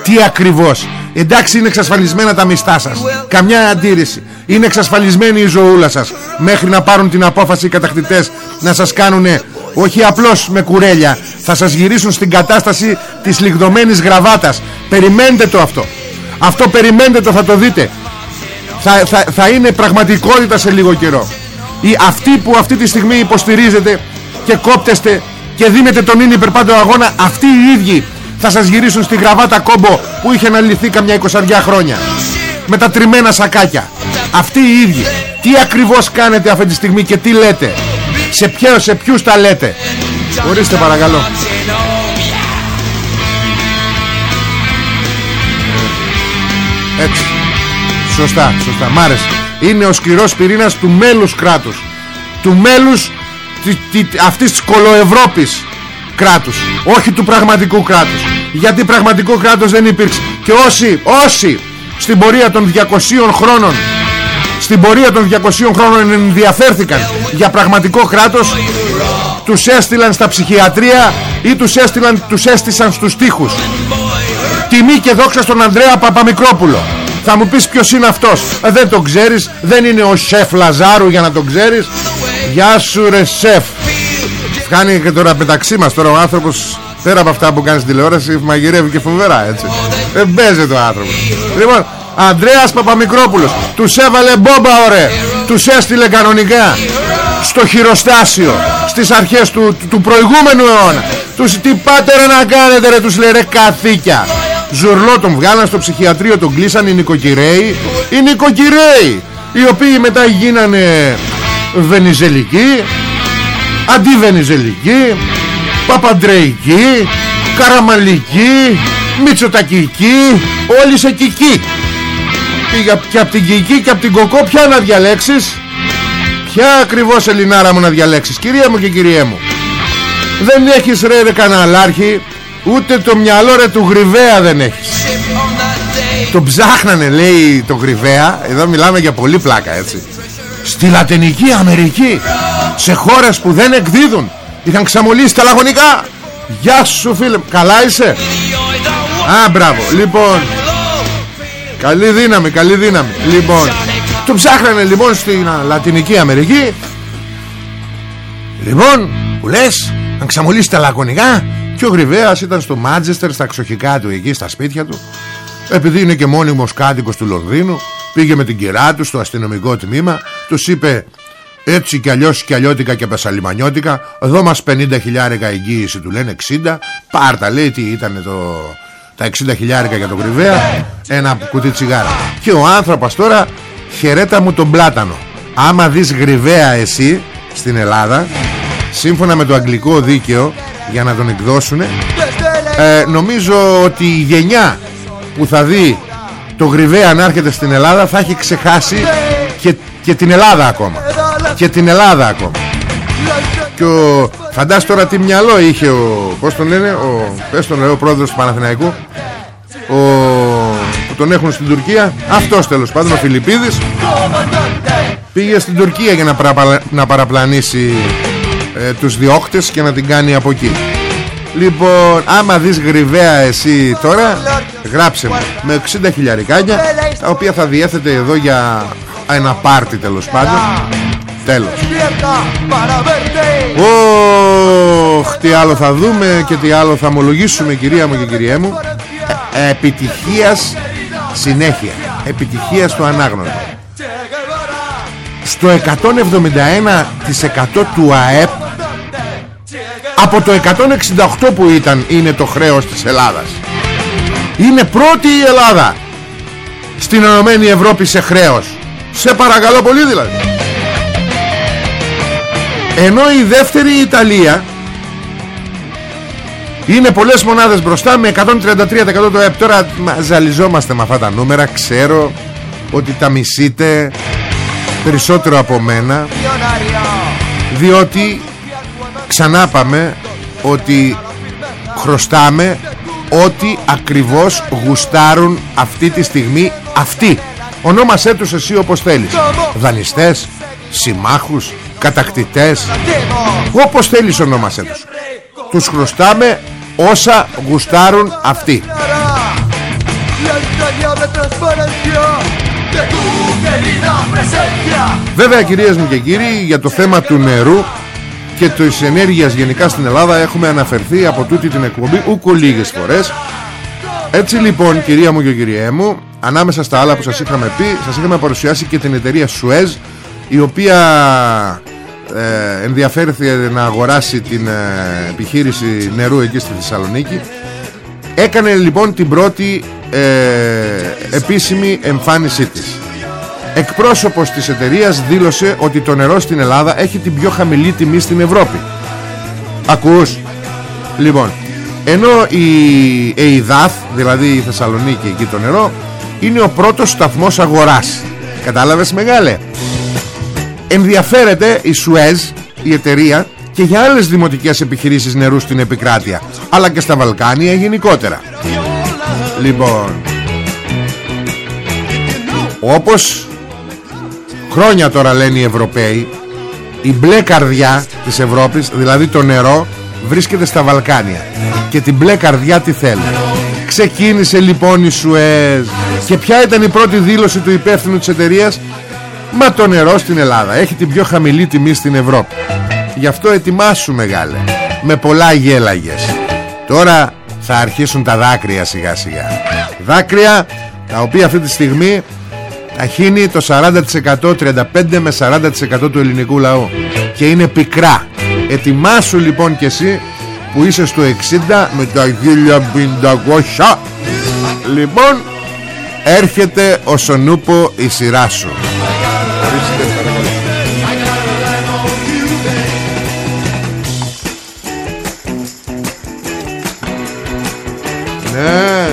Τι ακριβώς Εντάξει είναι εξασφαλισμένα τα μιστά σας. Καμιά αντίρρηση. Είναι εξασφαλισμένη η ζωούλα σας. Μέχρι να πάρουν την απόφαση οι κατακτητές Να σας κάνουν όχι απλώς με κουρέλια. Θα σας γυρίσουν στην κατάσταση της λιγδωμένης γραβάτας. Περιμένετε το αυτό. Αυτό περιμένετε το θα το δείτε. Θα, θα, θα είναι πραγματικότητα σε λίγο καιρό. Οι, Αυτοί που αυτή τη στιγμή υποστηρίζετε Και κόπτεστε Και δίνετε τον ίνι υπερπάντο αγώνα Αυτοί οι ίδιοι θα σας γυρίσουν στη γραβάτα κόμπο που είχε αναλυθεί καμιά εικοσαριά χρόνια. Με τα τριμμένα σακάκια. Αυτοί οι ίδιοι. Τι ακριβώς κάνετε αυτή τη στιγμή και τι λέτε; Σε, ποιο, σε ποιους τα λέτε; Ορίστε παρακαλώ. Έτσι. Σωστά σωστά. Μ' άρεσε. Είναι ο σκληρός πυρήνας του μέλους κράτους. Του μέλους αυτής της κολοευρώπης κράτους όχι του πραγματικού κράτους. Γιατί πραγματικό κράτος δεν υπήρξε. Και όσοι, όσοι στην πορεία των 200 χρόνων στην πορεία των 200 χρόνων ενδιαφέρθηκαν για πραγματικό κράτος τους έστειλαν στα ψυχιατρία ή τους έστειλαν, τους έστησαν στους τοίχους. Τιμή και δόξα στον Ανδρέα Παπαμικρόπουλο. Θα μου πεις ποιος είναι αυτός. Ε, δεν τον ξέρεις. Δεν είναι ο σεφ Λαζάρου για να τον ξέρεις. Γεια σου ρε σεφ κάνει και τώρα μεταξύ μας τώρα ο άνθρωπος πέρα από αυτά που κάνεις στην τηλεόραση μαγειρεύει και φοβερά έτσι. Δεν παίζει το άνθρωπο. Λοιπόν Ανδρέας Παπαμικρόπουλος τους έβαλε μπόμπα ωραία. Τους έστειλε κανονικά στο χειροστάσιο στις αρχές του, του, προηγούμενου αιώνα. Τους τι πάτε ρε να κάνετε ρε τους λέει ρε καθήκια. Ζουρλό τον βγάλαν στο ψυχιατρίο τον κλείσαν οι νοικοκυρέοι. Οι νοικοκυρέοι οι οποίοι μετά γίνανε βενιζελικοί αντιβενιζελική Παπαντρεϊκή Καραμαλική Μητσοτακική Όλοι σε κική Και από την κική και από την κοκό Ποια να διαλέξεις. Ποια ακριβώς Ελληνάρα μου να διαλέξεις Κυρία μου και κυριέ μου. Δεν έχεις ρε ρε καναλάρχη Ούτε το μυαλό ρε του γρυβαία δεν έχεις. Το ψάχνανε λέει το γρυβαία. Εδώ μιλάμε για πολύ πλάκα έτσι Στη Λατινική Αμερική σε χώρες που δεν εκδίδουν είχαν ξαμολύσει τα λαγωνικά. Γεια σου φίλε. Καλά είσαι; Α μπράβο. Λοιπόν Καλή δύναμη Καλή δύναμη. Λοιπόν Το ψάχνανε λοιπόν στην Λατινική Αμερική. Λοιπόν Που λες Αν ξαμολύσει τα λαγωνικά Και ο Γρυβαίας ήταν στο Μάτζεστερ Στα ξοχικά του εκεί στα σπίτια του. Επειδή είναι και μόνιμος κάτοικος του Λονδίνου Πήγε με την κυρά του στο αστυνομικό τμήμα Τους είπε έτσι κι αλλιώς κι αλλιώτικα και πασαλιμανιώτικα Εδώ μας 50 χιλιάρικα εγγύηση του λένε 60 Πάρτα λέει τι ήταν το, τα 60 χιλιάρικα για τον Κρυβαία Ένα κουτί τσιγάρα Και ο άνθρωπος τώρα χαιρέτα μου τον πλάτανο Άμα δεις Γρυβαία εσύ στην Ελλάδα Σύμφωνα με το αγγλικό δίκαιο Για να τον εκδώσουν ε, Νομίζω ότι η γενιά που θα δει το Γρυβαία να έρχεται στην Ελλάδα Θα έχει ξεχάσει και, και την Ελλάδα ακόμα και την Ελλάδα ακόμα και ο... φαντάσου τώρα τι μυαλό είχε ο πως τον λένε ο, πες τον λέει, ο πρόεδρος του Παναθηναϊκού ο, που τον έχουν στην Τουρκία αυτός τέλος πάντων ο Φιλιππίδης πήγε στην Τουρκία για να, παραπλα... να παραπλανήσει ε, τους διώκτες και να την κάνει από εκεί Λοιπόν άμα δεις γρυβαία εσύ τώρα Γράψε μου με 60 χιλιαρικάκια Τα οποία θα διέθετε εδώ για ένα πάρτι τέλος πάντων. Τέλος. Ωχ τι άλλο θα δούμε και τι άλλο θα ομολογήσουμε κυρία μου και κυρία μου. Ε, Επιτυχίας συνέχεια. Επιτυχίας στο ανάγνωστο Στο 171% του ΑΕΠ Από το 168 που ήταν είναι το χρέος της Ελλάδας. Είναι πρώτη η Ελλάδα. Στην Ενωμένη Ευρώπη σε χρέος. Σε παρακαλώ πολύ δηλαδή. Ενώ η δεύτερη η Ιταλία είναι πολλές μονάδες μπροστά με 133% το ΕΠ. Τώρα ζαλιζόμαστε με αυτά τα νούμερα. Ξέρω ότι τα μισείτε περισσότερο από μένα διότι ξανά πάμε ότι χρωστάμε ό,τι ακριβώς γουστάρουν αυτή τη στιγμή αυτοί. Ονόμασέ τους εσύ όπως θέλεις. Δανειστές, συμμάχους, κατακτητές. Όπως θέλεις ονόμασέ τους. Τους χρωστάμε όσα γουστάρουν αυτοί. Βέβαια κυρίες μου και κύριοι για το θέμα του νερού και της ενέργειας γενικά στην Ελλάδα έχουμε αναφερθεί από τούτη την εκπομπή ούκο λίγες φορές έτσι λοιπόν κυρία μου και κυριέ μου ανάμεσα στα άλλα που σας είχαμε πει σας είχαμε παρουσιάσει και την εταιρεία Suez η οποία ε, ενδιαφέρθηκε να αγοράσει την ε, επιχείρηση νερού εκεί στη Θεσσαλονίκη. Έκανε λοιπόν την πρώτη ε, επίσημη εμφάνισή της. Εκπρόσωπος της εταιρείας δήλωσε ότι το νερό στην Ελλάδα έχει την πιο χαμηλή τιμή στην Ευρώπη. Ακούς; Λοιπόν ενώ η ΕΙΔΑΘ δηλαδή η Θεσσαλονίκη εκεί το νερό είναι ο πρώτος σταθμός αγοράς. Κατάλαβες μεγάλε; Ενδιαφέρεται η Σουέζ η εταιρεία και για άλλες δημοτικές επιχειρήσεις νερού στην επικράτεια αλλά και στα Βαλκάνια γενικότερα. Λοιπόν όπως χρόνια τώρα λένε οι Ευρωπαίοι η μπλε καρδιά της Ευρώπης δηλαδή το νερό βρίσκεται στα Βαλκάνια. Και την μπλε καρδιά τι θέλει; Ξεκίνησε λοιπόν η Σουέζ και ποια ήταν η πρώτη δήλωση του υπεύθυνου της εταιρείας; Μα το νερό στην Ελλάδα έχει την πιο χαμηλή τιμή στην Ευρώπη. Γι' αυτό ετοιμάσου μεγάλε Με πολλά γέλαγες. Τώρα θα αρχίσουν τα δάκρυα σιγά σιγά. Δάκρυα τα οποία αυτή τη στιγμή Αχύνει το 40% 35 με 40% του ελληνικού λαού. Και είναι πικρά. Ετοιμάσου λοιπόν και εσύ Που είσαι στο 60 με τα 1500 Λοιπόν Έρχεται ο Σονούπο η σειρά σου Ναι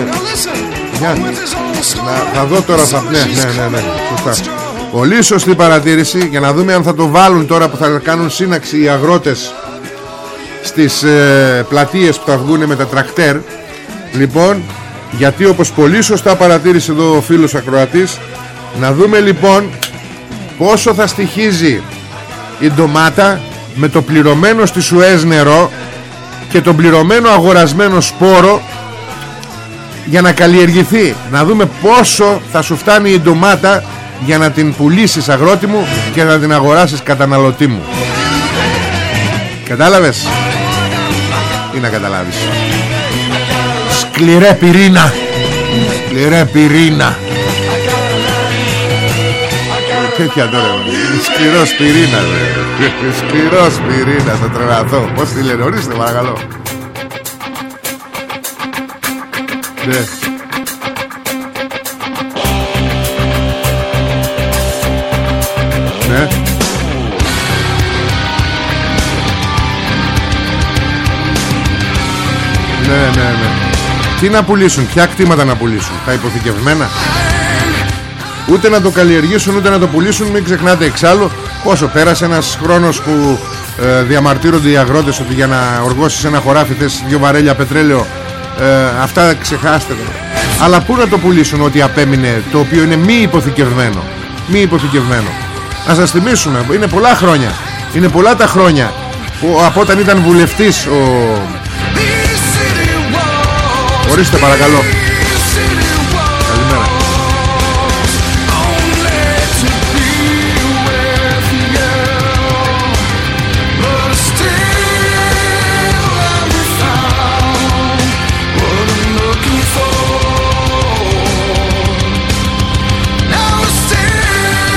Θα δω τώρα θα... Ναι, ναι, ναι, ναι. Σωστά. Πολύ σωστή παρατήρηση Για να δούμε αν θα το βάλουν τώρα που θα κάνουν σύναξη οι αγρότες Στις ε, πλατείες που θα βγουν με τα τρακτέρ Λοιπόν γιατί όπως πολύ σωστά παρατήρησε εδώ ο φίλος ακροατής Να δούμε λοιπόν Πόσο θα στοιχίζει Η ντομάτα Με το πληρωμένο στη Σουέζ νερό Και το πληρωμένο αγορασμένο σπόρο Για να καλλιεργηθεί. Να δούμε πόσο θα σου φτάνει η ντομάτα Για να την πουλήσεις αγρότη μου Και να την αγοράσεις καταναλωτή μου. Κατάλαβες; Ή να καταλάβεις; Σκληρέ πυρήνα Σκληρέ πυρήνα Τέτοια τώρα Σκληρός πυρήνα Σκληρός πυρήνα Θα τρελαθώ. Πώς τη λένε ορίστε παρακαλώ. Ναι. Ναι. Ναι ναι ναι τι να πουλήσουν, ποια κτήματα να πουλήσουν Τα υποθηκευμένα; Ούτε να το καλλιεργήσουν ούτε να το πουλήσουν Μην ξεχνάτε εξάλλου Πόσο πέρασε ένας χρόνος που ε, Διαμαρτύρονται οι αγρότες ότι για να οργώσεις ένα χωράφι Θες δύο βαρέλια πετρέλαιο ε, Αυτά ξεχάστε Αλλά πού να το πουλήσουν ότι απέμεινε Το οποίο είναι μη υποθηκευμένο Μη υποθηκευμένο. Να σας θυμίσουμε είναι πολλά χρόνια Είναι πολλά τα χρόνια που από όταν ήταν βουλευτής ο Ορίστε παρακαλώ. Καλημέρα.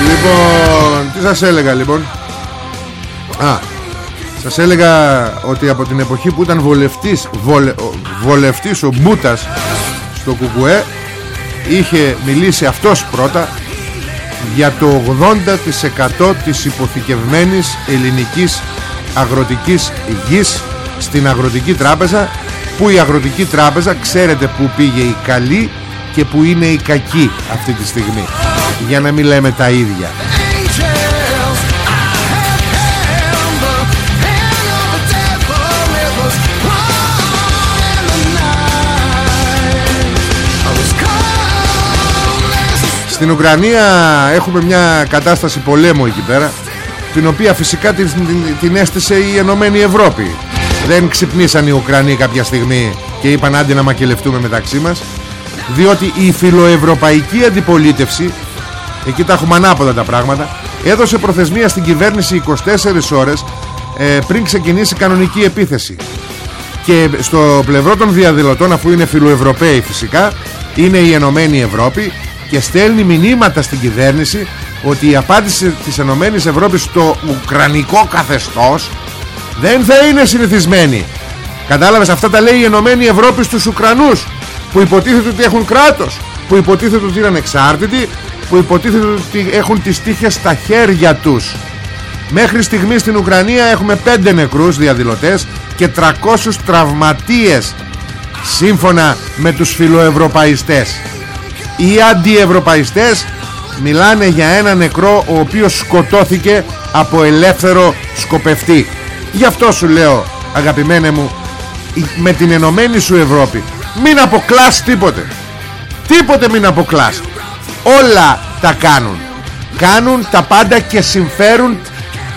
Λοιπόν, τι σας έλεγα λοιπόν; Α, σας έλεγα ότι από την εποχή που ήταν βολευτής, βολε, βολευτής ο Μπούτας στο Κουκουέ είχε μιλήσει αυτός πρώτα για το 80% της υποθηκευμένης ελληνικής αγροτικής γης στην Αγροτική Τράπεζα που η Αγροτική Τράπεζα ξέρετε που πήγε η καλή και που είναι η κακή αυτή τη στιγμή. Για να μην λέμε τα ίδια Στην Ουκρανία έχουμε μια κατάσταση πολέμου εκεί πέρα την οποία φυσικά την, την, την έστησε η Ενωμένη Ευρώπη. Δεν ξυπνήσαν οι Ουκρανοί κάποια στιγμή και είπαν άντε να μακελευτούμε μεταξύ μας διότι η φιλοευρωπαϊκή αντιπολίτευση εκεί τα έχουμε ανάποδα τα πράγματα έδωσε προθεσμία στην κυβέρνηση 24 ώρες ε, πριν ξεκινήσει κανονική επίθεση. Και στο πλευρό των διαδηλωτών αφού είναι φιλοευρωπαίοι φυσικά είναι η Ενωμένη Ευρώπη και στέλνει μηνύματα στην κυβέρνηση ότι η απάντηση της Ενωμένης Ευρώπης στο ουκρανικό καθεστώς δεν θα είναι συνηθισμένη. Κατάλαβες αυτά τα λέει η Ενωμένη Ευρώπη στους Ουκρανούς που υποτίθεται ότι έχουν κράτος που υποτίθεται ότι είναι ανεξάρτητοι που υποτίθεται ότι έχουν τις τύχες στα χέρια τους. Μέχρι στιγμής στην Ουκρανία έχουμε 5 νεκρούς διαδηλωτές και 300 τραυματίες σύμφωνα με τους φιλοευρωπαϊστές οι αντιευρωπαϊστές μιλάνε για ένα νεκρό ο οποίος σκοτώθηκε από ελεύθερο σκοπευτή. Γι' αυτό σου λέω αγαπημένε μου με την ενωμένη σου Ευρώπη μην αποκλάς τίποτε. Τίποτε μην αποκλάς. Όλα τα κάνουν. Κάνουν τα πάντα και συμφέρουν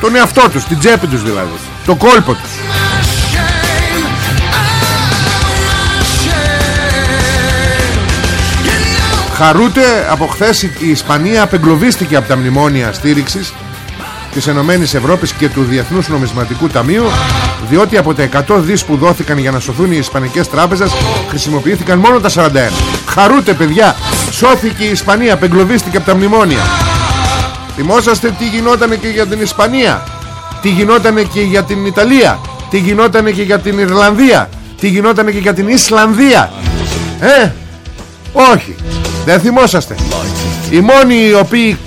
τον εαυτό τους την τσέπη τους δηλαδή το κόλπο τους Χαρούτε από χθες η Ισπανία απεγκλωβίστηκε από τα μνημόνια στήριξης της Ενωμένης Ευρώπης και του Διεθνούς Νομισματικού Ταμείου διότι από τα 100 δις που δόθηκαν για να σωθούν οι Ισπανικές τράπεζες χρησιμοποιήθηκαν μόνο τα 41 Χαρούτε παιδιά σώθηκε η Ισπανία απεγκλωβίστηκε από τα μνημόνια. Θυμόσαστε τι γινότανε και για την Ισπανία τι γινότανε και για την Ιταλία τι γινότανε και για την Ιρλανδία τι γινότανε και για την Ισλανδία. Ε όχι δεν θυμόσαστε. Οι μόνοι οι οποίοι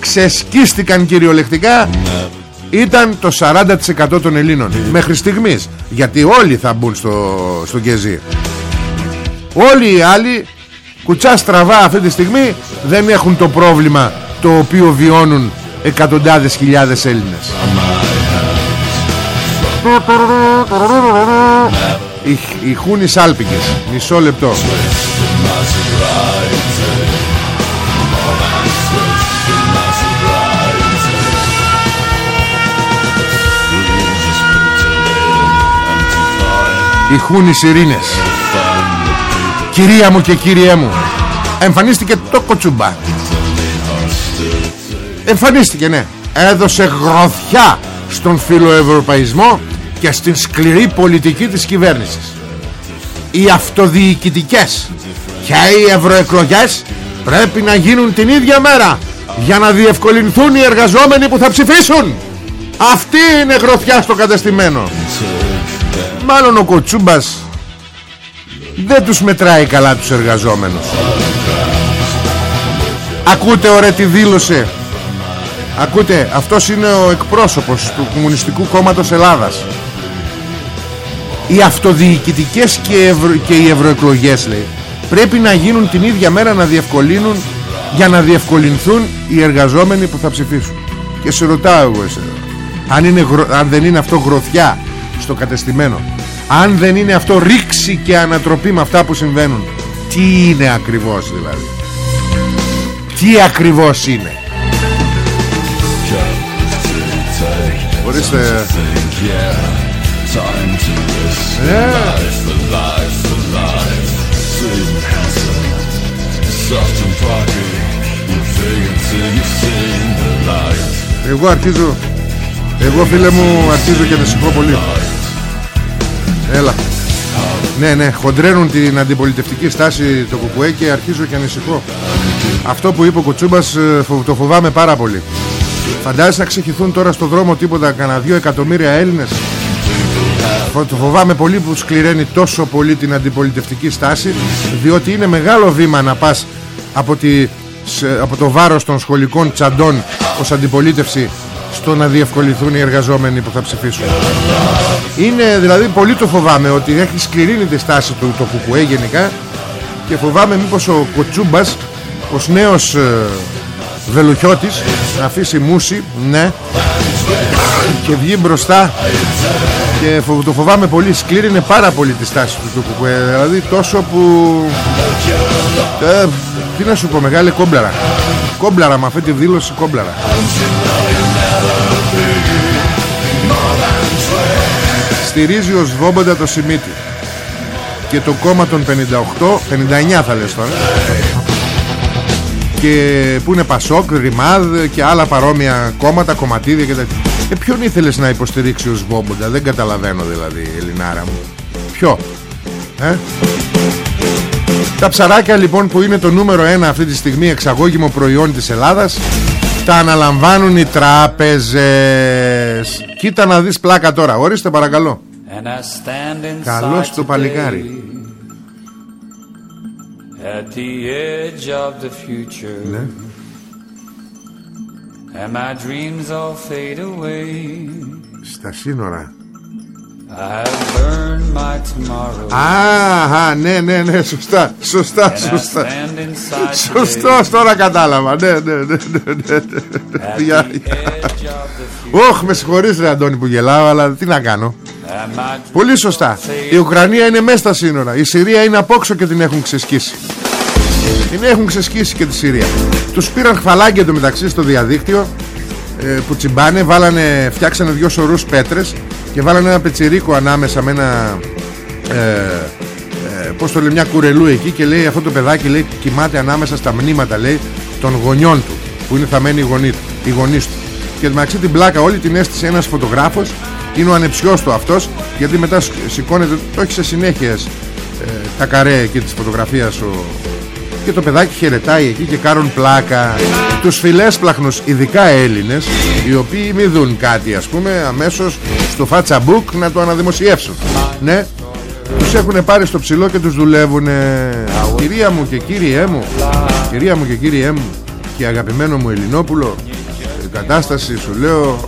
ξεσκίστηκαν κυριολεκτικά Ήταν το 40% των Ελλήνων. Μέχρι στιγμής. Γιατί όλοι θα μπουν στο, στο Γκεζί Όλοι οι άλλοι Κουτσά στραβά αυτή τη στιγμή Δεν έχουν το πρόβλημα Το οποίο βιώνουν εκατοντάδες χιλιάδες Έλληνες. Οι, οι χούνις άλπικες. Μισό λεπτό ηχούν οι σιρήνες. Κυρία μου και κύριέ μου Εμφανίστηκε το κοτσούμπα. Εμφανίστηκε ναι. Έδωσε γροθιά στον φιλοευρωπαϊσμό Και στην σκληρή πολιτική της κυβέρνησης. Οι αυτοδιοικητικές Και οι ευρωεκλογές Πρέπει να γίνουν την ίδια μέρα Για να διευκολυνθούν οι εργαζόμενοι που θα ψηφίσουν. Αυτή είναι γροθιά στο κατεστημένο Μάλλον ο Κοτσούμπας δεν τους μετράει καλά τους εργαζόμενους. Ακούτε ωραία τι δήλωσε. Ακούτε αυτός είναι ο εκπρόσωπος του Κομμουνιστικού Κόμματος Ελλάδας. Οι αυτοδιοικητικές και, ευρω... και οι ευρωεκλογές λέει Πρέπει να γίνουν την ίδια μέρα να διευκολύνουν Για να διευκολυνθούν οι εργαζόμενοι που θα ψηφίσουν. Και σε ρωτάω εγώ εσένα αν, είναι, αν δεν είναι αυτό γροθιά στο κατεστημένο αν δεν είναι αυτό ρήξη και ανατροπή με αυτά που συμβαίνουν τι είναι ακριβώς δηλαδή; Τι ακριβώς είναι; Ορίστε. Εγώ αρχίζω Εγώ φίλε μου αρχίζω και ανησυχώ πολύ Έλα. Ναι ναι χοντρένουν την αντιπολιτευτική στάση το κουκουέ και αρχίζω και ανησυχώ. Αυτό που είπε ο Κουτσούμπας ε, το φοβάμαι πάρα πολύ. Φαντάζεσαι να ξεχυθούν τώρα στο δρόμο τίποτα κανένα δύο εκατομμύρια Έλληνες; Το φοβάμαι πολύ που σκληραίνει τόσο πολύ την αντιπολιτευτική στάση Διότι είναι μεγάλο βήμα να πας από, τη, από το βάρος των σχολικών τσαντών ως αντιπολίτευση στο να διευκολυθούν οι εργαζόμενοι που θα ψηφίσουν. Είναι δηλαδή πολύ το φοβάμαι ότι έχει σκληρύνει τη στάση του το κουκουέ γενικά και φοβάμαι μήπως ο Κοτσούμπας ως νέος ε, Βελουχιώτης να αφήσει μουσι ναι και βγει μπροστά. Και το φοβάμαι πολύ. Σκλήρινε πάρα πολύ τη στάση του του κουκουέ. Δηλαδή τόσο που ε, τι να σου πω μεγάλη κόμπλαρα. Κόμπλαρα με αυτή τη δήλωση κόμπλαρα στηρίζει ο Σβόμποντα το Σιμίτι και το κόμμα των 58 59 θα λες τώρα και που είναι Πασόκ, Ρημάδ και άλλα παρόμοια κόμματα, κομματίδια και τέτοια. Ε, ποιον ήθελες να υποστηρίξει ο Σβόμποντα, δεν καταλαβαίνω δηλαδή, Ελληνάρα μου. Ποιο, ε; Τα ψαράκια λοιπόν που είναι το νούμερο ένα αυτή τη στιγμή εξαγώγημο προϊόν της Ελλάδας τα αναλαμβάνουν οι τράπεζες. Κοίτα να δεις πλάκα τώρα, ορίστε παρακαλώ. Καλώς το παλικάρι. At the edge of the future ναι. And my dreams all fade away Στα σύνορα Α, ναι, ναι, ναι, σωστά, σωστά, σωστά. Σωστό, τώρα κατάλαβα. Ναι, ναι, ναι, ναι. Όχ, με συγχωρείς ρε Αντώνη που γελάω, αλλά τι να κάνω. Πολύ σωστά. Η Ουκρανία είναι μέσα στα σύνορα. Η Συρία είναι απόξω και την έχουν ξεσκίσει. Την έχουν ξεσκίσει και τη Συρία. Τους πήραν χφαλάγγια το μεταξύ στο διαδίκτυο ε, που τσιμπάνε, βάλανε, φτιάξανε δυο σωρούς πέτρες και βάλανε ένα πετσιρίκο ανάμεσα με ένα ε, ε, πως το λέει μια κουρελού εκεί και λέει αυτό το παιδάκι λέει κοιμάται ανάμεσα στα μνήματα λέει των γονιών του που είναι θαμένοι οι, γονείς, οι γονείς του. Και μεταξύ την πλάκα όλη την έστησε ένας φωτογράφος είναι ο ανεψιός του αυτός γιατί μετά σηκώνεται το έχει σε συνέχεια ε, τα καρέ και της φωτογραφίας ο, και το παιδάκι χαιρετάει εκεί και κάνουν πλάκα. Τους φιλέσπλαχνους ειδικά Έλληνες οι οποίοι μη δουν κάτι ας πούμε αμέσως στο φατσαμπούκ να το αναδημοσιεύσουν. Ναι τους έχουν πάρει στο ψιλό και τους δουλεύουν κυρία μου και κύριέ μου κυρία μου και κύριέ μου και αγαπημένο μου Ελληνόπουλο η κατάσταση σου λέω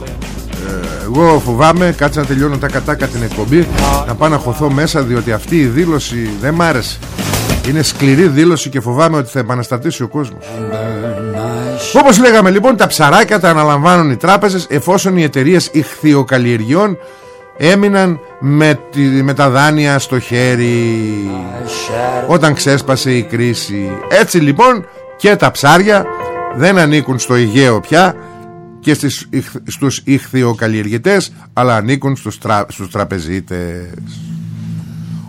ε, εγώ φοβάμαι κάτσε να τελειώνω τα κατάκα την εκπομπή να πάω να χωθώ μέσα διότι αυτή η δήλωση δεν μ' άρεσε είναι σκληρή δήλωση και φοβάμαι ότι θα επαναστατήσει ο κόσμος. Όπως λέγαμε λοιπόν τα ψαράκια τα αναλαμβάνουν οι τράπεζες Εφόσον οι εταιρείες ηχθειοκαλλιεργειών Έμειναν με, τη, με τα δάνεια στο χέρι Όταν ξέσπασε η κρίση. Έτσι λοιπόν και τα ψάρια δεν ανήκουν στο Αιγαίο πια και στις, στους ηχθειοκαλλιεργητές αλλά ανήκουν στους, τρα, στους τραπεζίτες.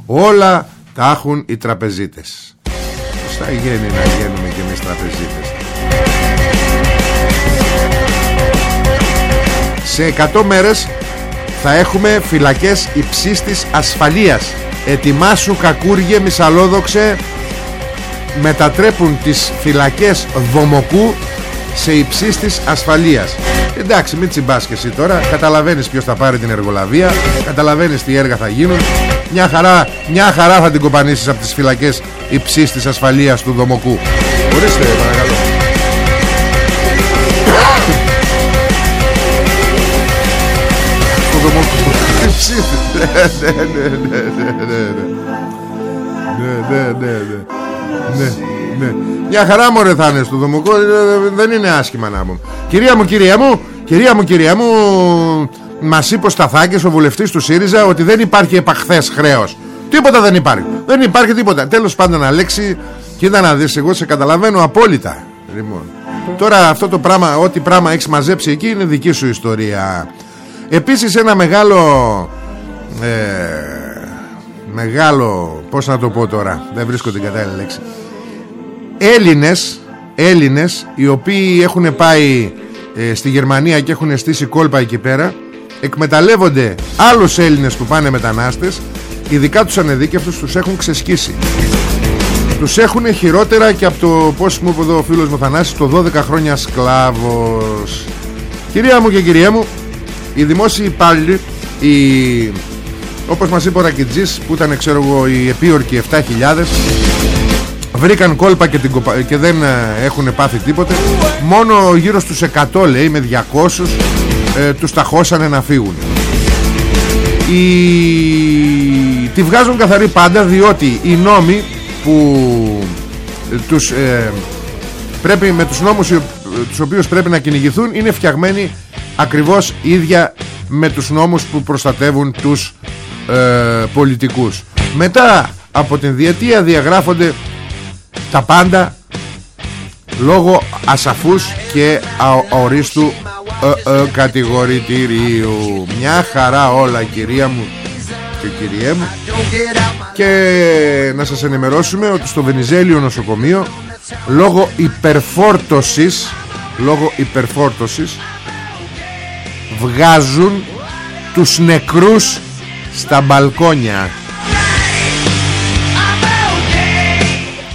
Όλα τα έχουν οι τραπεζίτες. Πώς θα γίνει να γίνουμε και εμείς τραπεζίτες; Σε 100 μέρες θα έχουμε φυλακές υψίστης ασφαλείας. Ετοιμάσου κακούργε μισαλόδοξε Μετατρέπουν τις φυλακές Δομοκού σε υψίστης ασφαλείας Εντάξει, μην τσιμπάς και τώρα. καταλαβαίνεις ποιος θα πάρει την εργολαβία. καταλαβαίνεις τι έργα θα γίνουν. Μια χαρά, μια χαρά θα την κοπανίσεις από τις φυλακές υψής της ασφαλείας του Δομοκού. Ορίστε, παρακαλώ. Δομοκού. Ναι, ναι, ναι, ναι. Ναι, ναι, ναι, ναι. ναι, ναι, ναι ναι, ναι ναι. Μια χαρά μωρέ θα είναι στο δομοκό Δεν είναι άσχημα να πούμε. Κυρία μου κυρία μου Κυρία μου κυρία μου Μας είπε ο Σταθάκης ο βουλευτής του ΣΥΡΙΖΑ Ότι δεν υπάρχει επαχθές χρέος. Τίποτα δεν υπάρχει. Δεν υπάρχει τίποτα. Τέλος πάντων Αλέξη Κοίτα να δεις εγώ σε καταλαβαίνω απόλυτα. Λοιπόν. Τώρα αυτό το πράγμα Ό,τι πράγμα έχεις μαζέψει εκεί Είναι δική σου ιστορία. Επίσης ένα μεγάλο ε, Μεγάλο Πώς να το πω τώρα Δεν βρίσκω την κατάλληλη λέξη Έλληνες, Έλληνες οι οποίοι έχουν πάει ε, στη Γερμανία και έχουν στήσει κόλπα εκεί πέρα εκμεταλλεύονται άλλους Έλληνες που πάνε μετανάστες ειδικά τους ανεδίκευτους τους έχουν ξεσκίσει. Τους έχουν χειρότερα και από το πώς μου είπε εδώ ο φίλος μου Θανάσης το 12 χρόνια σκλάβος. Κυρία μου και κυρία μου οι δημόσιοι υπάλληλοι οι όπως μας είπε ο Ρακιτζής που ήταν ξέρω εγώ οι επίορκοι 7.000 βρήκαν κόλπα και, την, και δεν ε, έχουν πάθει τίποτε. Μόνο γύρω στους 100 λέει με 200 ε, τους ταχώσανε να φύγουν. Οι... τη βγάζουν καθαρή πάντα διότι οι νόμοι που τους, ε, πρέπει, με τους νόμους τους οποίους πρέπει να κυνηγηθούν είναι φτιαγμένοι ακριβώς ίδια με τους νόμους που προστατεύουν τους ε, πολιτικούς. Μετά από την διετία διαγράφονται τα πάντα λόγω ασαφούς και αορίστου ε, ε, κατηγορητηρίου. Μια χαρά όλα κυρία μου και κυριέ μου. Και να σας ενημερώσουμε ότι στο Βενιζέλιο νοσοκομείο λόγω υπερφόρτωσης λόγω υπερφόρτωσης βγάζουν τους νεκρούς στα μπαλκόνια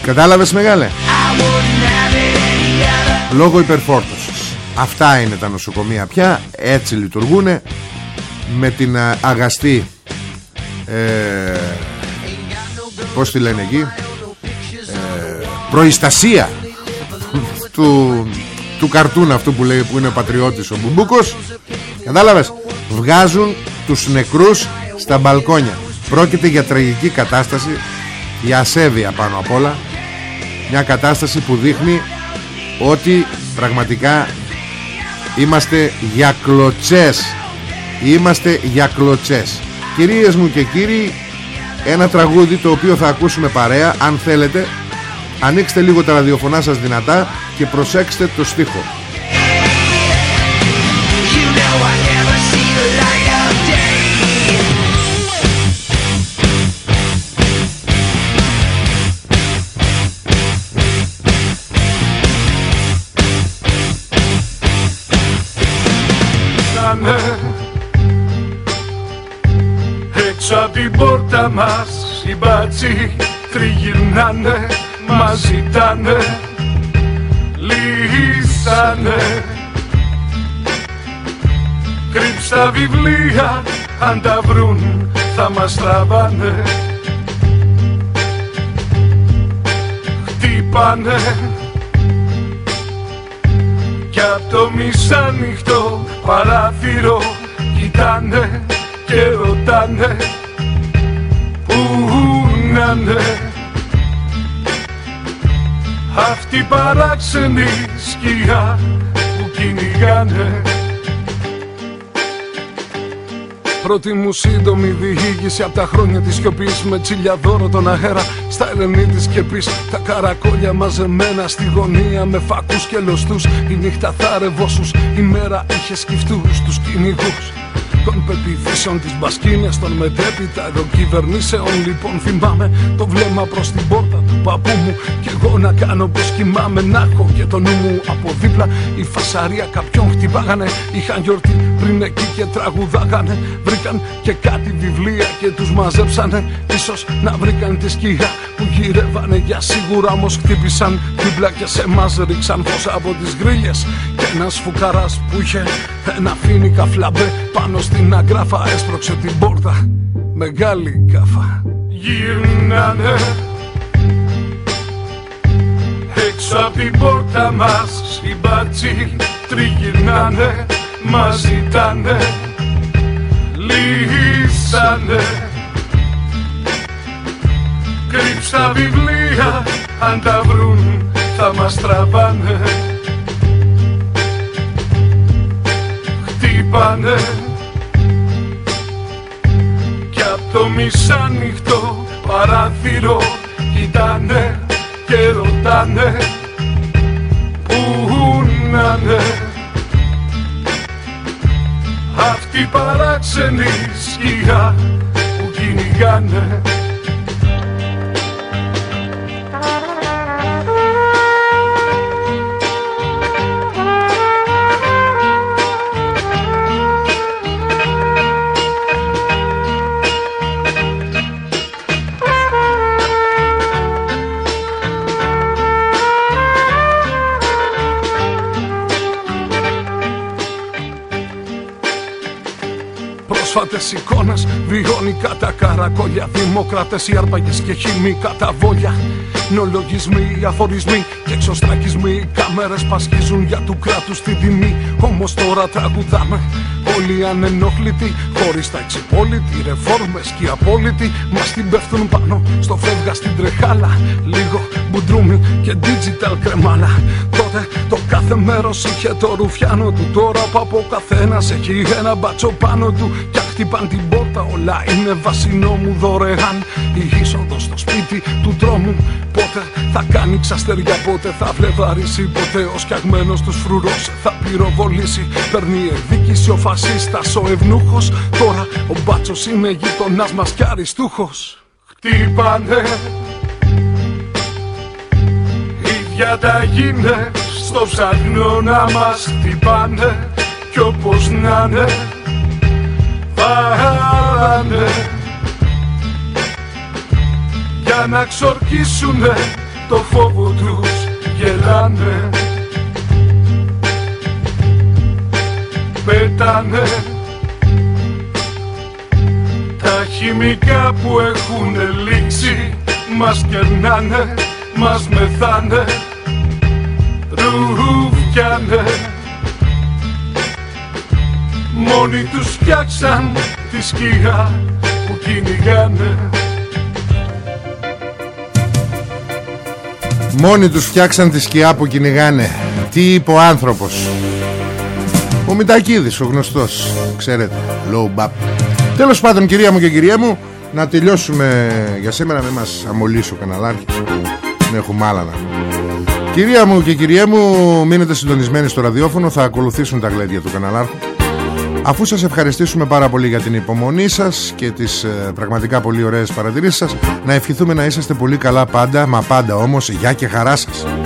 Κατάλαβες μεγάλε; Λόγω υπερφόρτωσης. Αυτά είναι τα νοσοκομεία πια. Έτσι λειτουργούν Με την αγαστή ε, Πώς τη λένε εκεί ε, Προϊστασία του, του καρτούν αυτού που λέει που είναι ο πατριώτης ο Μπουμπούκος. Κατάλαβες; Βγάζουν τους νεκρούς στα μπαλκόνια. Πρόκειται για τραγική κατάσταση Για ασέβεια πάνω απ' όλα Μια κατάσταση που δείχνει Ότι πραγματικά Είμαστε για κλωτσές. Είμαστε για κλωτσές. Κυρίες μου και κύριοι Ένα τραγούδι το οποίο θα ακούσουμε παρέα. Αν θέλετε Ανοίξτε λίγο τα ραδιοφωνά σας δυνατά Και προσέξτε το στίχο την πόρτα μας οι μπάτσοι τριγυρνάνε Μας ζητάνε, λύσανε. Κρύψ' τα βιβλία αν τα βρουν θα μας τραβάνε. Χτύπανε Κι απ' το μισάνυχτο παράθυρο κοιτάνε και ρωτάνε είναι αυτή παράξενη σκιά που κυνηγάνε. Πρώτη μου σύντομη διήγηση από τα χρόνια της σιωπής Με τσιλιαδόρο τον αέρα στα ερενή της σκεπής. Τα καρακόλια μαζεμένα στη γωνία με φακούς και λωστούς. Η νύχτα θα ρευόσους, η μέρα είχε σκυφτούς τους κυνηγούς των πεπιθήσεων της μπασκίνες των μετέπειτα εδώ κυβερνήσεων λοιπόν θυμάμαι το βλέμμα προς την πόρτα του παππού μου και εγώ να κάνω πως κοιμάμαι να έχω και το νου μου από δίπλα η φασαρία κάποιον χτυπάγανε είχαν γιορτή πριν εκεί και τραγουδάγανε βρήκαν και κάτι βιβλία και τους μαζέψανε ίσως να βρήκαν τη σκιά που γυρεύανε για σίγουρα όμως χτύπησαν δίπλα και σε μας ρίξαν φως από τις γκρίλιες και ένας φουκαράς που είχε ένα φίνικα φλαμπέ πάνω στην αγκράφα έσπρωξε την πόρτα. Μεγάλη κάφα Γυρνάνε Έξω από την πόρτα μας. Οι μπάτσοι τριγυρνάνε Μας ζητάνε. Λύσανε. Κρύψ' τα βιβλία αν τα βρουν θα μας τραβάνε. Χτύπανε το μισάνυχτο παράθυρο κοιτάνε και ρωτάνε Πού να'ναι Αυτή παράξενη σκιά που κυνηγάνε Φρούτες εικόνες βιώνικα τα καρακόλια Δημοκράτες οι άρπαγες και χημικά τα βόλια. Νολογισμοί, αφορισμοί και εξωστρακισμοί Κάμερες πασχίζουν για του κράτους την τιμή. Όμως τώρα τραγουδάμε όλοι ανενόχλητοι Χωρίς τα εξυπόλοιτοι, ρεφόρμες και οι απόλυτοι Μας την πέφτουν πάνω στο φεύγα στην τρεχάλα. Λίγο μπουντρούμι και digital κρεμάλα. Τότε το κάθε μέρος είχε το ρουφιάνο του. Τώρα που από καθένας έχει ένα μπάτσο πάνω του. Κι χτυπάν την πόρτα όλα είναι βασινό μου δωρεάν. Η είσοδος στο σπίτι του τρόμου Πότε θα κάνει ξαστεριά πότε θα βλεβαρίσει Πότε ο σκιαγμένος τους φρουρός θα πυροβολήσει. Παίρνει εκδίκηση ο φασίστας ο ευνούχος Τώρα ο μπάτσος είναι γειτονάς μας κι αριστούχος. Χτύπανε ίδια τα γίνε στο ψαχνό να μας χτυπάνε κι όπως να είναι πάνε για να ξορκίσουνε το φόβο τους γελάνε. Πέτανε τα χημικά που έχουν λήξει μας κερνάνε, μας μεθάνε. Ρουφιάνε Μόνοι τους φτιάξαν τη σκιά που κυνηγάνε. Μόνοι τους φτιάξαν τη σκιά που κυνηγάνε. Τι είπε ο άνθρωπος; Ο Μητακίδης, ο γνωστός Ξέρετε, low bap. Τέλος πάντων κυρία μου και κυρία μου Να τελειώσουμε για σήμερα. Δεν μας αμολύσει ο καναλάρχης Δεν έχουμε άλλα να Κυρία μου και κυρία μου Μείνετε συντονισμένοι στο ραδιόφωνο. Θα ακολουθήσουν τα γλέντια του καναλάρχου Αφού σας ευχαριστήσουμε πάρα πολύ για την υπομονή σας και τις ε, πραγματικά πολύ ωραίες παρατηρήσεις σας να ευχηθούμε να είσαστε πολύ καλά πάντα, μα πάντα όμως, γεια και χαρά σας.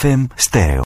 FM Στέρεο